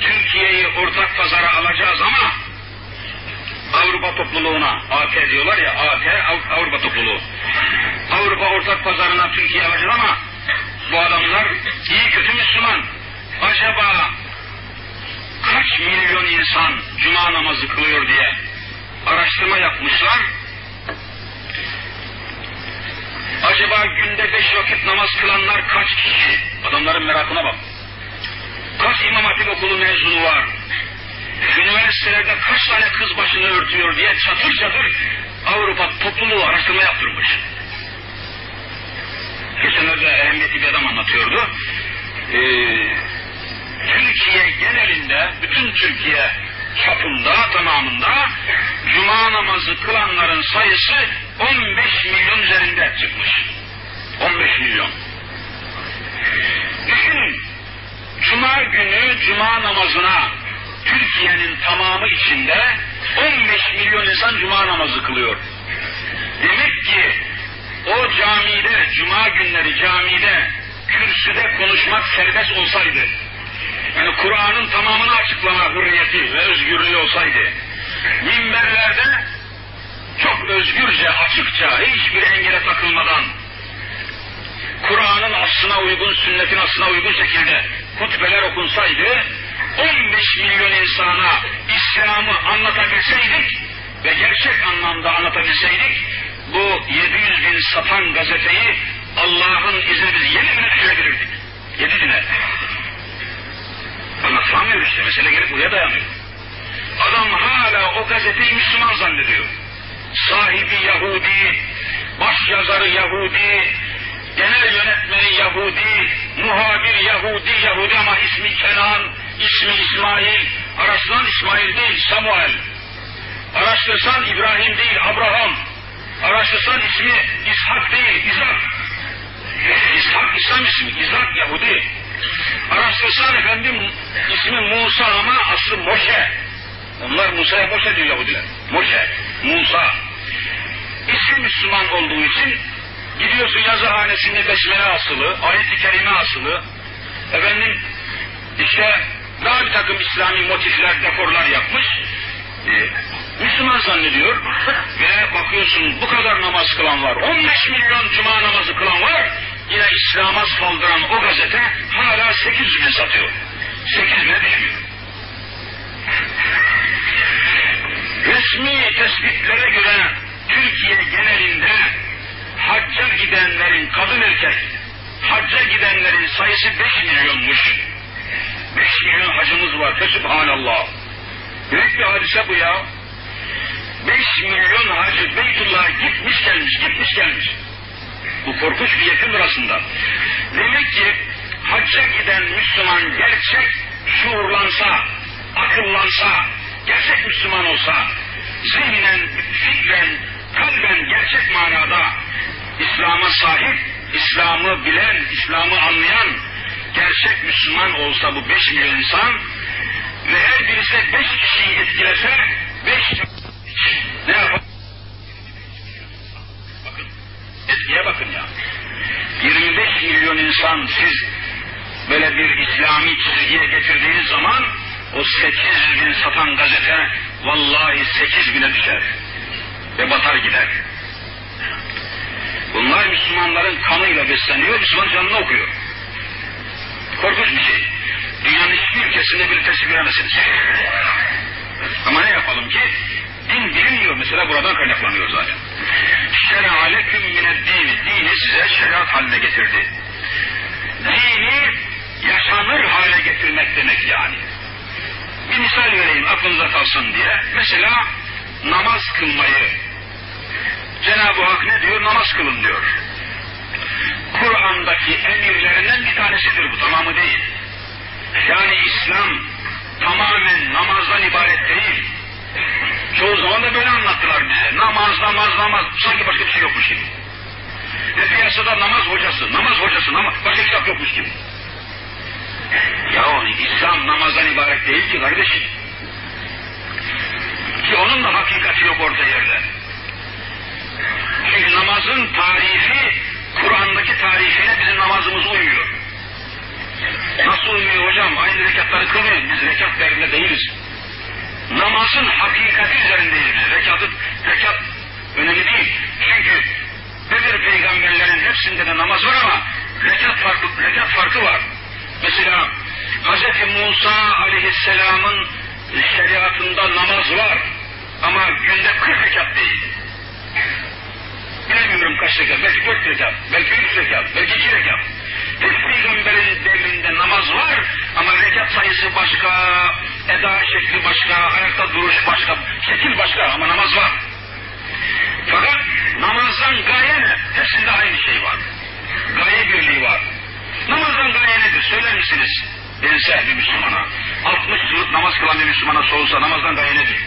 Türkiye'yi ortak pazara alacağız ama Avrupa topluluğuna, AT diyorlar ya, AT Avrupa topluluğu. Avrupa ortak pazarına Türkiye alacağız ama bu adamlar iyi kötü Müslüman. Acaba kaç milyon insan cuma namazı kılıyor diye araştırma yapmışlar. Acaba günde beş vakit namaz kılanlar kaç kişi? Adamların merakına bak. Kaç İmam Hatip okulu mezunu var? Üniversitelerde kaç tane kız başını örtüyor diye çatır çatır Avrupa topluluğu araştırma yaptırmış. Geçenlerde ehemmiyetli bir adam anlatıyordu. Ee, Türkiye genelinde, bütün Türkiye çapında, tamamında Cuma namazı kılanların sayısı 15 milyon üzerinde çıkmış. 15 milyon. Düşünün, Cuma günü Cuma namazına Türkiye'nin tamamı içinde 15 milyon insan Cuma namazı kılıyor. Demek ki o camide, Cuma günleri camide, kürsüde konuşmak serbest olsaydı, yani Kur'an'ın tamamını açıklama hürriyeti ve özgürlüğü olsaydı, minberlerde çok özgürce, açıkça, hiçbir engele takılmadan, Kur'an'ın aslına uygun, sünnetin aslına uygun şekilde hutbeler okunsaydı, 15 milyon insana İslam'ı anlatabilseydik ve gerçek anlamda anlatabilseydik, bu 700 bin satan gazeteyi Allah'ın izniyle biz yedi bine düşürebilirdik. Yedi bine. Anlatamıyor işte. Mesele gelip buraya dayanıyor. Adam hala o gazeteyi Müslüman zannediyor. Sahibi Yahudi, baş yazarı Yahudi, genel yönetmeni Yahudi, muhabir Yahudi, Yahudi ama ismi Kenan, ismi İsmail, araştıran İsmail değil, Samuel. Araştırsan İbrahim değil, Abraham. Araştırsan ismi İshak değil, İshak. İshak İslam ismi, İshak Yahudi. Araştırsan efendim ismi Musa ama aslı Moşe. Onlar Musa'ya Moşe diyor Yahudiler. Moşe, Musa. İsmi Müslüman olduğu için gidiyorsun yazıhanesinde besmele asılı, ayet-i kerime asılı, efendim işte daha bir takım İslami motifler, dekorlar yapmış, e, Müslüman zannediyor ve bakıyorsun bu kadar namaz kılan var, 15 milyon cuma namazı kılan var, yine İslam'a saldıran o gazete hala 800 bin satıyor. 8 bine düşmüyor. Resmi tespitlere göre Türkiye genelinde hacca gidenlerin kadın erkek hacca gidenlerin sayısı 5 milyonmuş. 5 milyon hacımız var. Fesubhanallah. Büyük bir hadise bu ya. 5 milyon hacı Beytullah'a gitmiş gelmiş, gitmiş gelmiş. Bu korkunç bir yakın aslında. Demek ki hacca giden Müslüman gerçek şuurlansa, akıllansa, gerçek Müslüman olsa, zihnen, fikren, kalben gerçek manada İslam'a sahip, İslam'ı bilen, İslam'ı anlayan gerçek Müslüman olsa bu beş milyon insan ve her birisi beş kişiyi etkilese beş ne yapar? Bakın, etkiye bakın ya. 25 milyon insan siz böyle bir İslami çizgiye getirdiğiniz zaman o 800 bin satan gazete vallahi 8 bine düşer ve batar gider. Bunlar Müslümanların kanıyla besleniyor, Müslüman canını okuyor. Korkunç bir şey. Dünyanın hiçbir ülkesinde bir tesbih göremezsiniz. Ama ne yapalım ki? Din bilinmiyor mesela buradan kaynaklanıyor zaten. Şer'a aleküm mined dini. Dini size şeriat haline getirdi. Dini yaşanır hale getirmek demek yani. Bir misal vereyim aklınıza kalsın diye. Mesela namaz kılmayı Cenab-ı Hak ne diyor? Namaz kılın diyor. Kur'an'daki emirlerinden bir tanesidir bu, tamamı değil. Yani İslam tamamen namazdan ibaret değil. Çoğu zaman da böyle anlattılar bize. Namaz, namaz, namaz. Sanki başka bir şey yokmuş gibi. Ve piyasada namaz hocası, namaz hocası, namaz, başka kitap yokmuş gibi. Ya İslam namazdan ibaret değil ki kardeşim. Ki onun da hakikati yok orta yerde. Çünkü namazın tarifi Kur'an'daki tarifine bizim namazımız uymuyor. Nasıl uymuyor hocam? Aynı rekatları kılmıyoruz. Biz rekat derdinde değiliz. Namazın hakikati üzerindeyiz biz. Rekatı, rekat önemli değil. Çünkü öbür peygamberlerin hepsinde de namaz var ama rekat farkı, rekat farkı var. Mesela Hz. Musa aleyhisselamın şeriatında namaz var ama günde 40 rekat değil. Bilemiyorum kaç rekat, belki 4 rekat, belki 3 rekat, belki 2 rekat. Hep peygamberin devrinde namaz var ama rekat sayısı başka, eda şekli başka, ayakta duruş başka, şekil başka ama namaz var. Fakat namazdan gaye ne? Hepsinde aynı şey var. Gaye birliği var. Namazdan gaye nedir? Söyler misiniz? Dense bir Müslümana. 60 yıllık namaz kılan bir Müslümana sorulsa namazdan gaye nedir?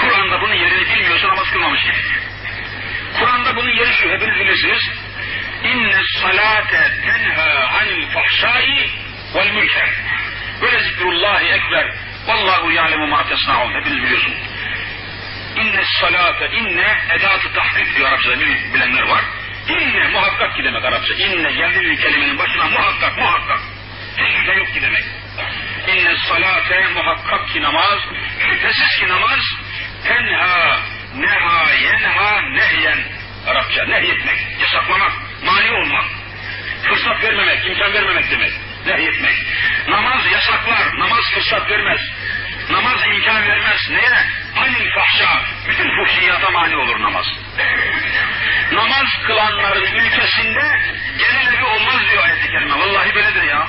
Kur'an'da bunun yerini bilmiyorsa namaz kılmamış gibi. Şu, hepiniz bilirsiniz. İnne salate tenha anil fahşai vel münker. Böyle zikrullahi ekber. Vallahu ya'lemu ma tesna'un. Hepiniz biliyorsunuz. İnne salate, inne edatı tahrik diyor Arapçada bilenler var. İnne muhakkak ki demek Arapça. İnne geldi bir kelimenin başına muhakkak muhakkak. Hiç yok ki demek. İnne salate muhakkak ki namaz, şüphesiz ki namaz tenha, neha, yenha, nehyen. Arapça nehyetmek, yasaklamak, mani olmak, fırsat vermemek, imkan vermemek demek. Nehyetmek. Namaz yasaklar, namaz fırsat vermez. Namaz imkan vermez. Neye? Anil fahşa. Bütün fuhşiyata mani olur namaz. namaz kılanların ülkesinde genel evi olmaz diyor ayet-i kerime. Vallahi böyledir ya.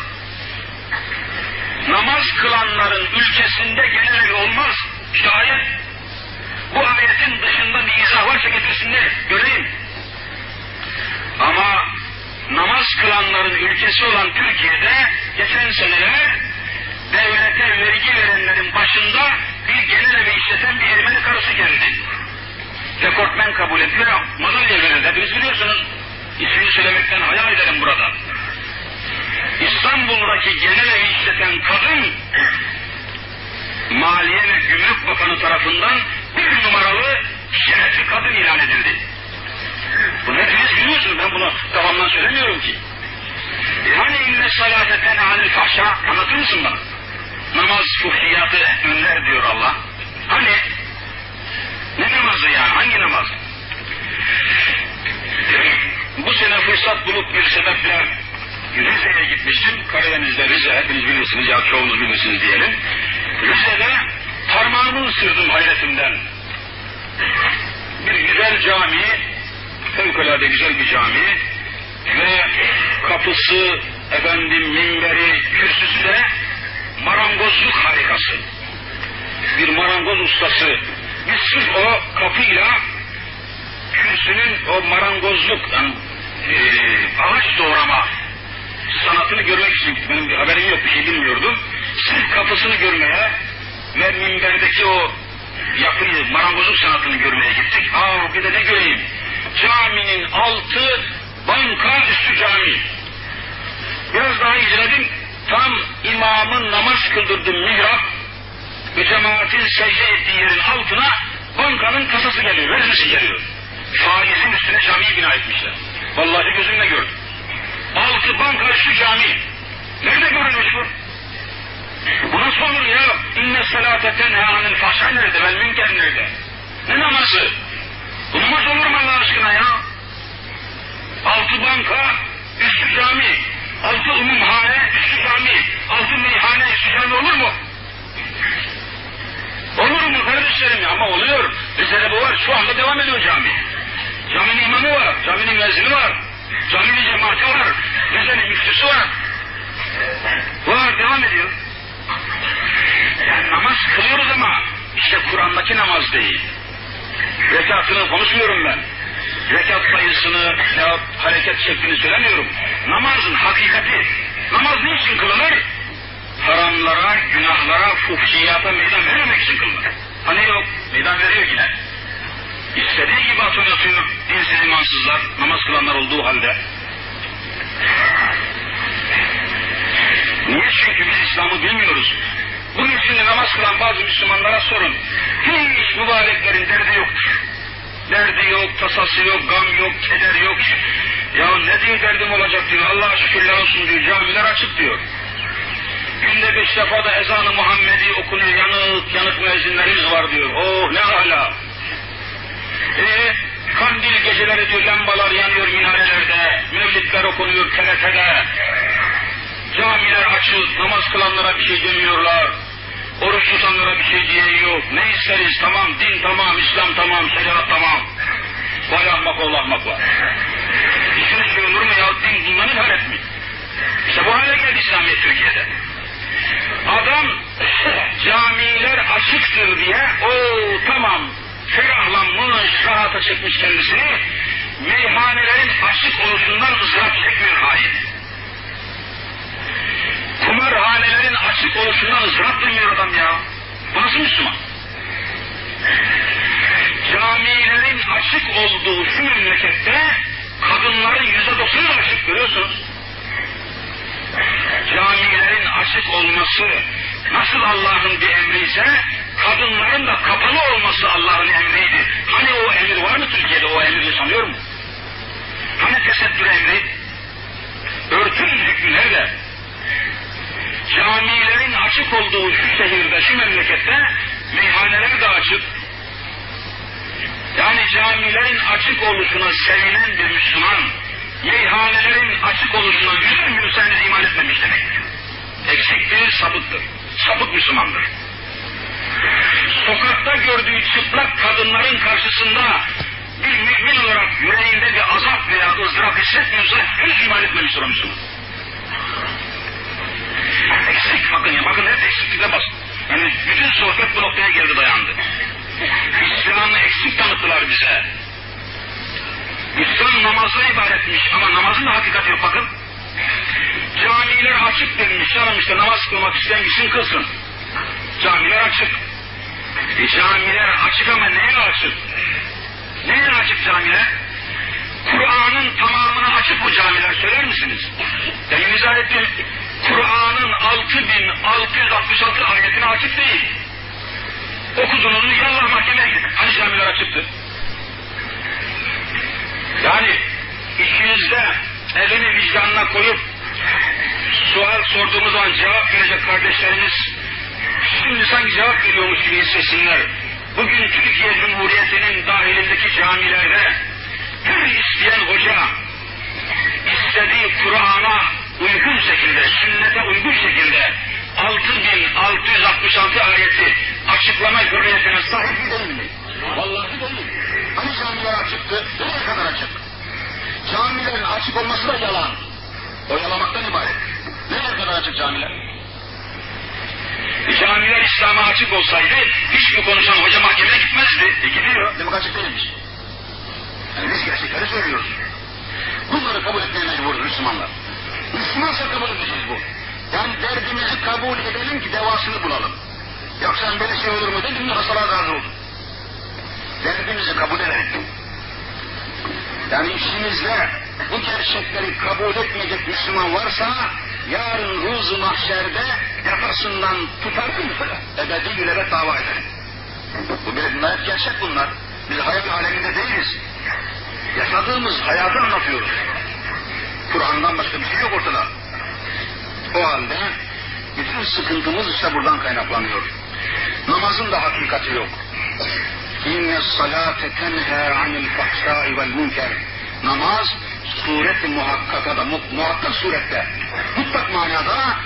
Namaz kılanların ülkesinde genel evi olmaz. İşte ayet. Bu ayetin dışında bir izah varsa getirsinler. Göreyim. Ama namaz kılanların ülkesi olan Türkiye'de geçen seneler devlete vergi verenlerin başında bir genel evi işleten bir Ermeni karısı geldi. Rekortmen kabul edilir, madalya verir. Hepiniz biliyorsunuz. İsmini söylemekten hayal ederim burada. İstanbul'daki genel evi işleten kadın Maliye ve Gümrük Bakanı tarafından bir numaralı şerefli kadın ilan edildi. Bunu hepiniz biliyorsunuz. Ben bunu devamlı söylemiyorum ki. Hani inne salate tenhanil fahşa anlatır mısın bana? Namaz fuhşiyatı önler diyor Allah. Hani? Ne namazı yani? Hangi namaz? Bu sene fırsat bulup bir sebeple Rize'ye gitmiştim. Karadeniz'de Rize hepiniz bilirsiniz ya çoğunuz bilirsiniz diyelim. Rize'de parmağımı ısırdım hayretimden. Bir güzel cami, fevkalade güzel bir cami ve kapısı, efendim minberi, kürsüsü de marangozluk harikası. Bir marangoz ustası. Biz sırf o kapıyla kürsünün o marangozluk, yani, e, ağaç doğrama sanatını görmek için benim bir haberim yok bir şey bilmiyordum. Sırf kapısını görmeye ve minberdeki o yapıyı, marangozluk sanatını görmeye gittik. Aa bir de ne göreyim? Caminin altı banka üstü cami. Biraz daha izledim. Tam imamın namaz kıldırdığı mihrap ve cemaatin secde ettiği yerin altına bankanın kasası geliyor, veznesi geliyor. Faizin üstüne camiyi bina etmişler. Vallahi gözümle gördüm. Altı banka üstü cami. Nerede görülmüş bu? Bu nasıl olur ya? İnne salate tenha anil fahşa nerede? Vel münker nerede? Ne namazı? Bu namaz olur mu Allah aşkına ya? Altı banka, üstü cami. Altı umumhane, üstü cami. Altı meyhane, üstü cami olur mu? Olur mu kardeşlerim ya? Ama oluyor. Mesela bu var. Şu anda devam ediyor cami. Caminin imamı var. Caminin müezzini var. Caminin cemaati var. Müzenin müftüsü var. Var devam ediyor. Yani namaz kılıyoruz ama işte Kur'an'daki namaz değil. Rekatını konuşmuyorum ben. Rekat sayısını ya hareket şeklini söylemiyorum. Namazın hakikati. Namaz niçin kılınır? Haramlara, günahlara, fuhşiyata meydan vermemek için kılınır. Hani yok, meydan veriyor yine. İstediği gibi atom atıyor dinsiz imansızlar, namaz kılanlar olduğu halde. Niye? Çünkü biz İslam'ı bilmiyoruz. Bunun için namaz kılan bazı Müslümanlara sorun. Hiç mübareklerin derdi yoktur. Derdi yok, tasası yok, gam yok, keder yok. Ya ne diye derdim olacak diyor. Allah'a şükürler olsun diyor. Camiler açık diyor. Günde beş defa da ezanı Muhammedi okunuyor. Yanık yanık müezzinlerimiz var diyor. Oh ne hala. Ee, kandil geceleri diyor lambalar yanıyor minarelerde. Mevlidler okunuyor TRT'de. Camiler açık, namaz kılanlara bir şey demiyorlar. Oruç tutanlara bir şey diye yok. Ne isteriz? Tamam, din tamam, İslam tamam, şeriat tamam. Vay ahmak ol ahmak var. İşiniz şey olur mu ya? Din bundan ibaret mi? İşte bu hale geldi İslamiyet Türkiye'de. Adam camiler açıktır diye o tamam ferahlanmış, rahata çekmiş kendisini meyhanelerin açık oluşundan ızdırap çekmiyor hain. Kumarhanelerin açık oluşundan ızdırap duymuyor adam ya. Bu nasıl Müslüman? Camilerin açık olduğu şu memlekette kadınların yüzde doksanı açık görüyorsunuz. Camilerin açık olması nasıl Allah'ın bir emri ise kadınların da kapalı olması Allah'ın emriydi. Hani o emir var mı Türkiye'de o emir yaşanıyor mu? Hani tesettür emri? Örtün hükmü nerede? Camilerin açık olduğu şu şehirde, şu memlekette meyhaneler de açık. Yani camilerin açık oluşuna sevinen bir Müslüman, meyhanelerin açık oluşuna üzülmüyorsanız iman etmemiş demektir. Eksiktir, sapıktır. Sapık Müslümandır. Sokakta gördüğü çıplak kadınların karşısında bir mümin olarak yüreğinde bir azap veya ızdırap hissetmiyorsa hiç iman etmemiştir o Müslüman. Eksik bakın ya, bakın hep eksiklikle bas. Yani bütün sohbet bu noktaya geldi dayandı. İslam'ı eksik tanıttılar bize. İslam namazla ibaretmiş ama namazın da hakikati yok bakın. açık denilmiş. Canım işte namaz kılmak isteyen gitsin kılsın. Camiler açık. E camiler açık ama neye açık? Neye açık camiler? Kur'an'ın tamamına açık bu camiler söyler misiniz? Demin izah ettim. Kur'an'ın 6666 ayetine açık değil. Okudunuz yallah mahkemeye gidin. Hani camiler açıktı? Yani içinizde elini vicdanına koyup sual sorduğumuz zaman cevap verecek kardeşlerimiz şimdi sanki cevap veriyormuş gibi hissetsinler. Bugün Türkiye Cumhuriyeti'nin dahilindeki camilerde her isteyen hoca istediği Kur'an'a uygun şekilde, sünnete uygun şekilde 6666 ayeti açıklama hürriyetine sahip değil mi? Vallahi değil. Hani camiler açıktı? Nereye kadar açık? Camilerin açık olması da yalan. Oyalamaktan ibaret. Nereye kadar açık camiler? E, camiler İslam'a açık olsaydı hiç mi konuşan hoca mahkemeye gitmezdi. E gidiyor. Demek açık değilmiş. Yani biz gerçekleri söylüyoruz. Bunları kabul etmeye mecburuz Müslümanlar. Müslümansa kabul edeceğiz bu. Yani derdimizi kabul edelim ki devasını bulalım. Yoksa böyle şey olur mu dedim mi hastalar razı oldu. Derdimizi kabul edelim. Yani işimizde bu gerçekleri kabul etmeyecek Müslüman varsa yarın ruzu mahşerde yakasından tutar ebedi yülebe dava eder. Bu bir, bunlar gerçek bunlar. Biz hayal aleminde değiliz. Yaşadığımız hayatı anlatıyoruz. Kur'an'dan başka bir şey yok ortada. O halde bütün sıkıntımız işte buradan kaynaklanıyor. Namazın da hakikati yok. İnne salate tenhe anil fahşai vel münker. Namaz suret-i muhakkakada, mu muhakkak surette, mutlak manada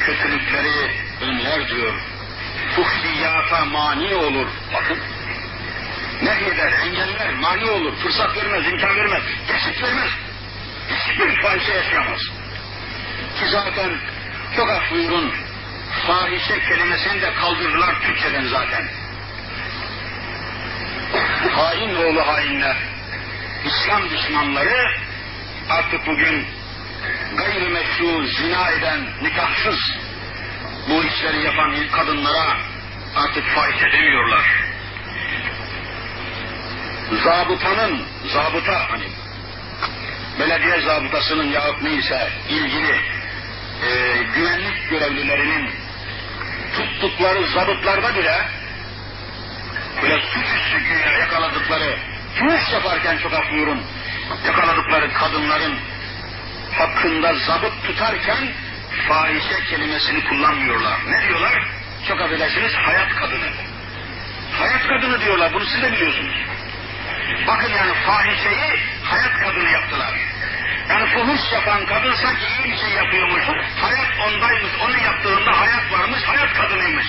kötülükleri önler diyor. Fuhliyata mani olur. Bakın. Nehyeder, engeller, mani olur. Fırsat vermez, imkan vermez. Geçit vermez. Hiçbir fahişe yaşayamaz. Ki zaten çok af buyurun, fahişe kelimesini de kaldırdılar Türkçeden zaten. Hain oğlu hainler, İslam düşmanları artık bugün gayrimeşru zina eden, nikahsız bu işleri yapan kadınlara artık fahişe demiyorlar. Zabıtanın, zabıta hani belediye zabıtasının yahut neyse ilgili e, güvenlik görevlilerinin tuttukları zabıtlarda bile böyle suçüstü güya yakaladıkları, fuhuş yaparken çok affıyorum, yakaladıkları kadınların hakkında zabıt tutarken fahişe kelimesini kullanmıyorlar. Ne diyorlar? Çok affedersiniz hayat kadını. Hayat kadını diyorlar, bunu siz de biliyorsunuz. Bakın yani fahişeyi hayat kadını yaptılar. Yani fuhuş yapan kadın sanki iyi bir şey yapıyormuş. Hayat ondaymış, onun yaptığında hayat varmış, hayat kadınıymış.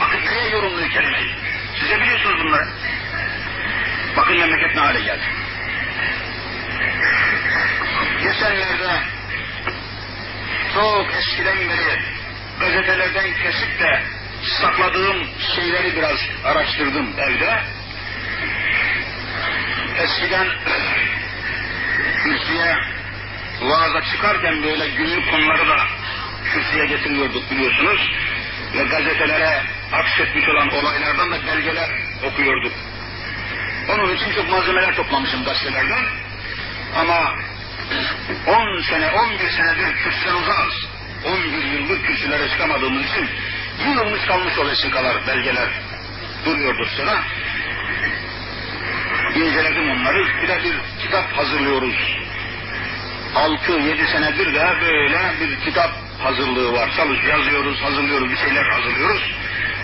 Bakın neye yorumluyor kelimeyi. Siz de biliyorsunuz bunları. Bakın memleket ne hale geldi. Geçenlerde çok eskiden beri gazetelerden kesip de sakladığım şeyleri biraz araştırdım evde. Eskiden kürsüye vaaza çıkarken böyle günlük konuları da kürsüye getiriyorduk biliyorsunuz. Ve gazetelere aksetmiş olan olaylardan da belgeler okuyorduk. Onun için çok malzemeler toplamışım gazetelerden. Ama 10 sene, 11 senedir kürsüden uzağız. 11 yıldır kürsülere çıkamadığımız için yığılmış kalmış o vesikalar, belgeler duruyordur sana. İnceledim onları. De bir kitap hazırlıyoruz. 6-7 senedir de böyle bir kitap hazırlığı var. Çalış, yazıyoruz, hazırlıyoruz, bir şeyler hazırlıyoruz.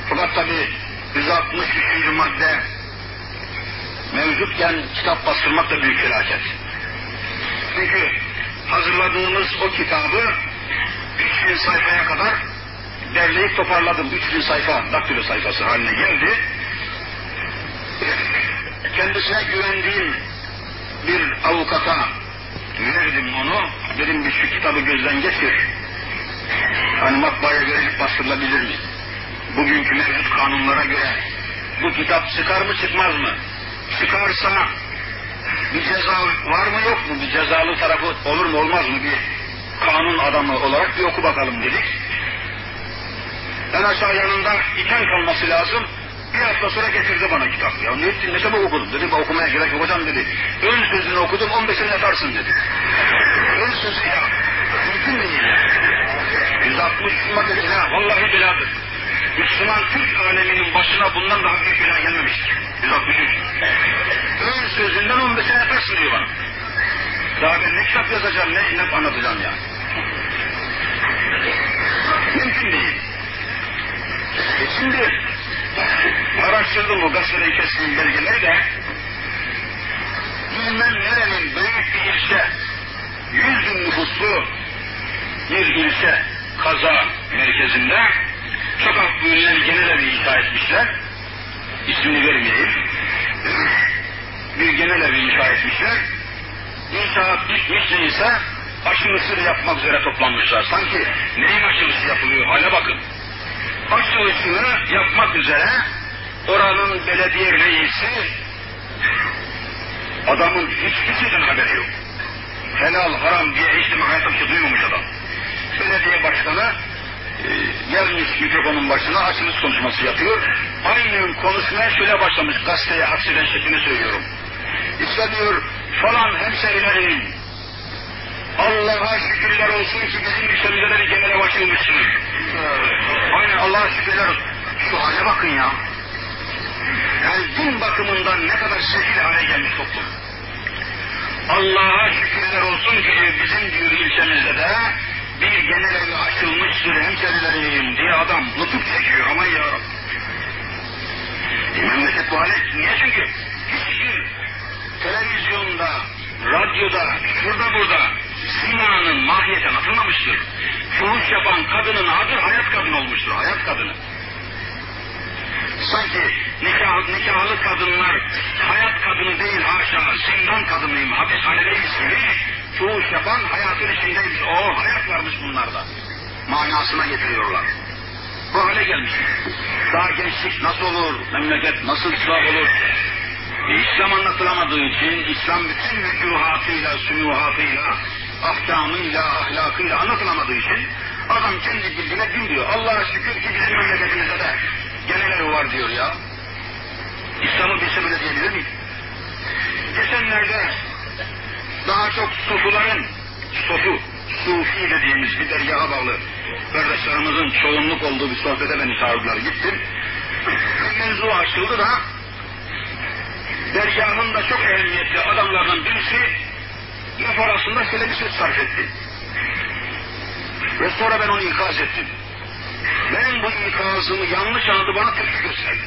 Fakat tabi 163. madde mevcutken kitap bastırmak da büyük felaket. Çünkü hazırladığımız o kitabı 3000 sayfaya kadar derleyip toparladım. 3000 sayfa, daktilo sayfası haline geldi. Kendisine güvendiğim bir avukata verdim onu. Dedim bir şu kitabı gözden geçir. Hani matbaaya verilip bastırılabilir mi? Bugünkü mevcut kanunlara göre bu kitap çıkar mı çıkmaz mı? Çıkarsa bir ceza var mı yok mu? Bir cezalı tarafı olur mu olmaz mı? Bir kanun adamı olarak bir oku bakalım dedik. En aşağı yanında iken kalması lazım. Bir hafta sonra getirdi bana kitap. Ya ne ettin ne çabuk okudun dedim okumaya gerek yok hocam dedi. Ön sözünü okudum 15'ini yatarsın dedi. Ön sözü ya. Mümkün değil ya. 160 madde bela. Vallahi beladır. Müslüman Türk aleminin başına bundan daha büyük bela gelmemiştir. 163. Ön sözünden 15'e yatarsın diyor bana. Daha ben ne kitap yazacağım, ne, ne anlatacağım ya. Mümkün değil. E şimdi araştırdım bu gazetede kestiğim belgeleri de bilmem nerenin büyük bir ilçe, yüz bin nüfuslu bir ilçe kaza merkezinde sokak düğünleri genel evi inşa etmişler. İsmini vermeyeyim. Bir genel evi inşa etmişler. İnşaat bitmiş neyse aşılısını yapmak üzere toplanmışlar. Sanki neyin aşılısı yapılıyor hale bakın. Aşılısını yapmak üzere oranın belediye reisi adamın hiçbir şeyden haberi yok. Helal haram diye hayatta bir şey duymamış adam. Belediye başkanı gelmiş mikrofonun başına açılış konuşması yapıyor. Aynen konuşmaya şöyle başlamış gazeteye aksiden şeklini söylüyorum. İşte diyor falan hemşerilerim Allah'a şükürler olsun ki bizim ülkemizde genele başlamışsınız. Aynen Allah'a şükürler olsun. Şu hale bakın ya. Yani din bakımından ne kadar sefil hale gelmiş toplum. Allah'a şükürler olsun ki bizim diyor ilçemizde de bir genel evi açılmıştır hemşerilerim diye adam nutuk çekiyor aman ya e, memleket bu hale niye çünkü hiçbir televizyonda, radyoda, şurada burada zinanın mahiyeti anlatılmamıştır. Fuhuş yapan kadının adı hayat kadın olmuştur, hayat kadını. Sanki nikah, nikahlı kadınlar hayat kadını değil haşa zindan kadınıyım, hapishanedeyiz gibi fuhuş yapan hayatın içindeymiş. O hayat varmış bunlarda. Manasına getiriyorlar. Bu hale gelmiş. Daha gençlik nasıl olur, memleket nasıl ıslah olur, İslam anlatılamadığı için İslam bütün vücuhatıyla, sünuhatıyla, ahkamıyla, ahlakıyla anlatılamadığı için adam kendi bildiğine din diyor. Allah'a şükür ki bizim memleketimizde de geneleri var diyor ya. İslam'ın bilse böyle diyebilir miyim? Geçenlerde daha çok sufuların, sufu, sufi dediğimiz bir dergaha bağlı kardeşlerimizin çoğunluk olduğu bir sohbete beni çağırdılar. Gittim. Mevzu açıldı da dergahın da çok ehemmiyetli adamlardan birisi laf arasında şöyle bir söz sarf etti. Ve sonra ben onu ikaz ettim. Benim bu ikazımı yanlış anladı bana tepki gösterdi.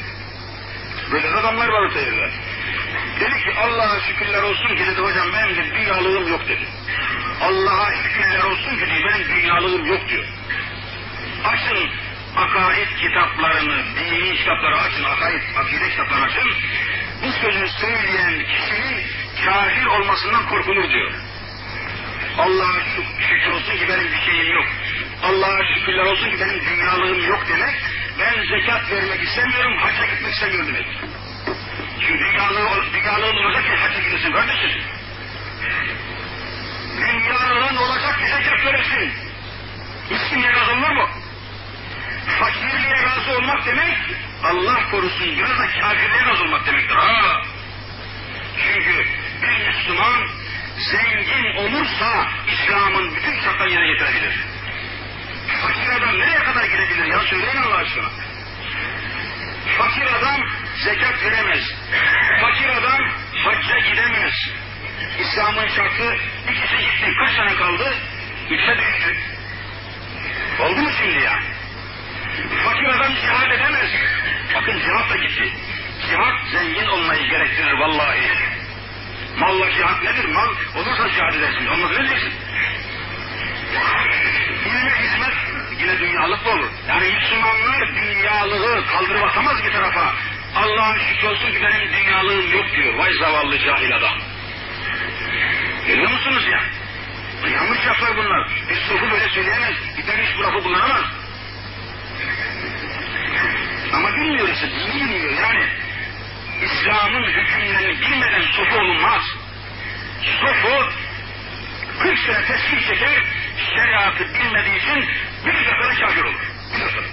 Böyle adamlar var öteyirler. Dedi ki Allah'a şükürler olsun ki dedi hocam benim de dünyalığım yok dedi. Allah'a şükürler olsun ki dedi, benim dünyalığım yok diyor. Açın akaid kitaplarını, dini kitapları açın, akaid, akide kitaplarını açın. Bu sözü söyleyen kişinin kafir olmasından korkulur diyor. Allah'a şükür olsun ki benim bir şeyim yok. Allah'a şükürler olsun ki benim dünyalığım yok demek. Ben zekat vermek istemiyorum, hacca gitmek istemiyorum demek. Çünkü dünyalığı, dünyalığın olacak ki hacca gidesin kardeşim. Dünyalığın olacak ki zekat veresin. İsmiye olur mu? Fakirliğe razı olmak demek, Allah korusun biraz da kafirliğe razı olmak demektir. Ha. Çünkü bir Müslüman zengin olursa İslam'ın bütün şartlarını yerine getirebilir. Fakir adam nereye kadar gidebilir ya söyleyin Allah aşkına. Fakir adam zekat veremez. Fakir adam hacca gidemez. İslam'ın şartı ikisi gitti. Kaç tane kaldı? Üçe düştü. Oldu mu şimdi ya? Fakir adam cihad edemez. Bakın cihat da gitti. Cihat zengin olmayı gerektirir vallahi. Malla cihat nedir? Mal olursa cihad edersin. Olmaz ne diyeceksin? İlme hizmet yine dünyalık olur. Yani Müslümanlar dünyalığı kaldırıp bir tarafa. Allah'ın şükür olsun ki benim dünyalığım yok diyor. Vay zavallı cahil adam. Görüyor musunuz ya? Yanlış laflar bunlar. Bir sofu böyle söyleyemez. Bir hiç bu lafı kullanamaz. Ama bilmiyor işte, dini bilmiyor yani. İslam'ın hükümlerini bilmeden sofu olunmaz. Sofu 40 sene tesbih çeker, şeriat şeriatı bilmediği için bir dakikada kafir olur. Dakikada.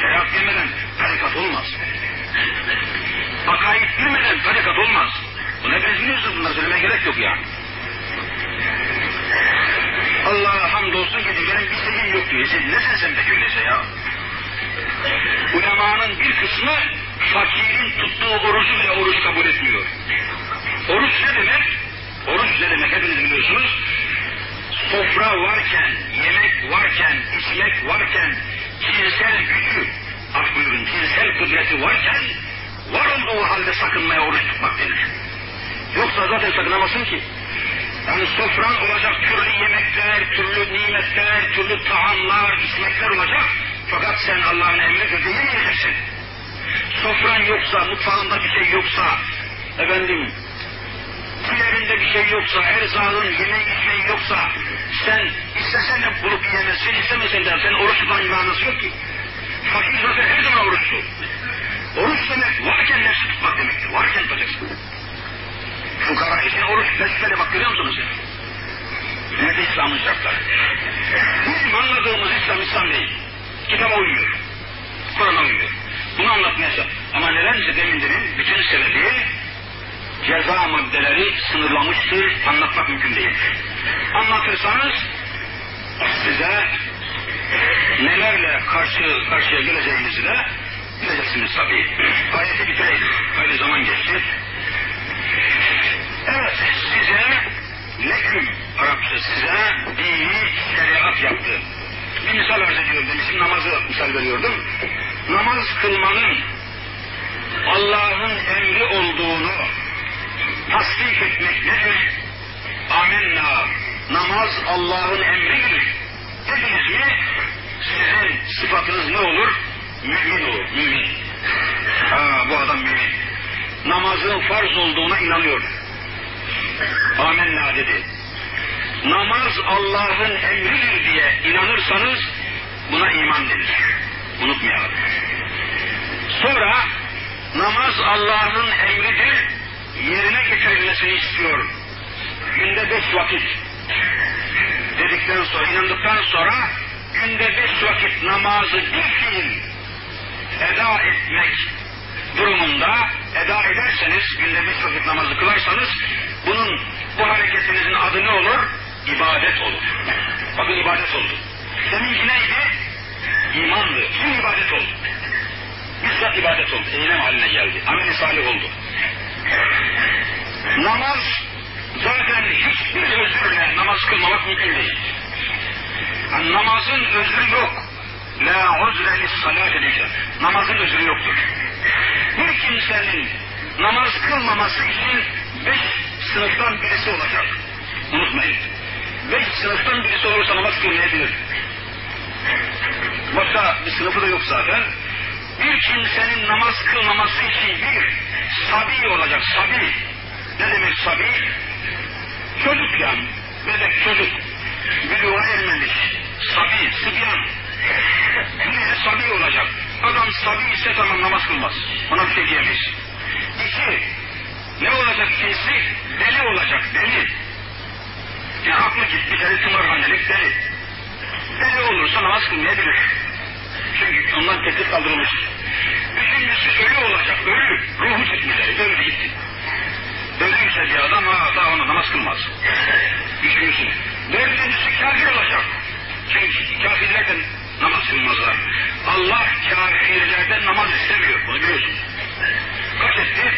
Şeriat bilmeden tarikat olmaz. Akaid bilmeden tarikat olmaz. Bunu hepiniz biliyorsunuz bunları söylemeye gerek yok ya. Allah'a hamdolsun ki benim bir şeyim yok diyor. Sen nesin sen de öyleyse ya? Ulemanın bir kısmı fakirin tuttuğu orucu bile oruç kabul etmiyor. Oruç ne demek? Oruç ne demek hepiniz biliyorsunuz. Sofra varken, yemek varken, içmek varken, cinsel gücü, af buyurun, cinsel kudreti varken, var olduğu halde sakınmaya oruç tutmak denir. Yoksa zaten sakınamazsın ki. Yani sofran olacak türlü yemekler, türlü nimetler, türlü taamlar, içmekler olacak. Fakat sen Allah'ın emri sözü yemeyeceksin. Sofran yoksa, mutfağında bir şey yoksa, efendim, kilerinde bir şey yoksa, erzağın, yemek içmeyi yoksa, sen istesen de bulup yiyemezsin, istemesen de sen oruç tutmanın manası yok ki. Fakir zaten her zaman oruçlu. Oruç demek varken nefsi tutmak demektir. Varken tutacaksın. Fukara için oruç besmele bak görüyor musunuz? Nerede İslam'ın şartları? Bizim anladığımız İslam İslam değil. Kitaba uymuyor. Kur'an'a uymuyor. Bunu anlatmaya Ama nedense demin demin bütün sebebi ceza maddeleri sınırlamıştır, anlatmak mümkün değil. Anlatırsanız size nelerle karşı karşıya geleceğinizi de bileceksiniz tabii. Ayeti bitireyim. Hayli zaman geçti. Evet, size leküm Arapça size dini şeriat yaptı. Bir misal arz ediyorum demişim, namazı misal veriyordum. Namaz kılmanın Allah'ın emri olduğunu tasdik etmek nedir? Amenna. Namaz Allah'ın emridir. Dediniz mi? Sizin sıfatınız ne olur? Mümin olur, mümin. Ha, bu adam mümin. Namazın farz olduğuna inanıyor. Amenna dedi. Namaz Allah'ın emridir diye inanırsanız buna iman denir. Unutmayalım. Sonra namaz Allah'ın emridir, yerine getirilmesini istiyor. Günde beş vakit dedikten sonra, inandıktan sonra günde beş vakit namazı bir fiil eda etmek durumunda eda ederseniz, günde beş vakit namazı kılarsanız bunun, bu hareketinizin adı ne olur? İbadet olur. Bakın ibadet oldu. Seninki neydi? İmandı. Şimdi ibadet oldu. Bizzat ibadet oldu. Eylem haline geldi. Amel-i salih oldu. Namaz zaten hiçbir özürle namaz kılmamak mümkün değil. Yani namazın özrü yok. La uzre lissalat edecek. Namazın özrü yoktur. Bir kimsenin namaz kılmaması için beş sınıftan birisi olacak. Unutmayın. Beş sınıftan birisi olursa namaz kılmayabilir. Başka bir sınıfı da yok zaten. Bir kimsenin namaz kılmaması için bir sabi olacak, sabi. Ne demek sabi? Çocuk yani, bebek çocuk. Büluğa ermemiş, sabi, sıbyan. Bir sabi olacak. Adam sabi ise tamam namaz kılmaz. Ona bir şey diyemeyiz. İki, ne olacak ikincisi? Deli olacak, deli. Yani aklı gitti, deli tımarhanelik deli. Deli olursa namaz kılmayabilir. Çünkü ondan tehdit kaldırılmış. Üçüncüsü ölü olacak, ölü. Ruhu çıkmış, öldü gitti. Ölüyse bir adam ha, daha ona namaz kılmaz. Üçüncüsü. Dördüncüsü kafir olacak. Çünkü kafirlerden namaz kılmazlar. Allah kafirlerden namaz istemiyor. Bunu biliyorsun. Kaç etti?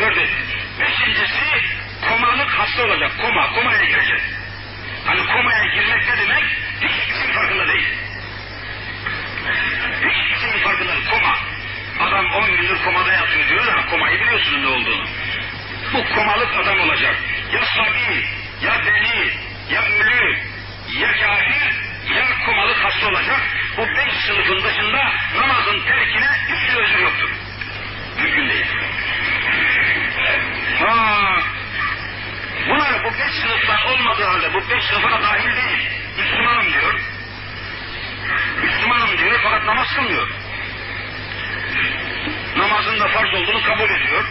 Dört etti. Beşincisi komalık hasta olacak. Koma, komaya girecek. Hani komaya girmek ne demek? Hiçbir şeyin farkında değil. Hiçbir şeyin farkında değil. Koma. Adam on gündür komada yatıyor diyor ama komayı biliyorsunuz ne olduğunu. Bu komalık adam olacak. Ya sabi, ya deli, ya ölü, ya kafir, ya komalık hasta olacak. Bu beş sınıfın dışında namazın terkine hiçbir özür yoktur. Mümkün değil. Ha, bunlar bu beş sınıftan olmadığı halde bu beş sınıfa dahil değil. Müslümanım diyor. Müslümanım diyor fakat namaz kılmıyor. Namazın da farz olduğunu kabul ediyor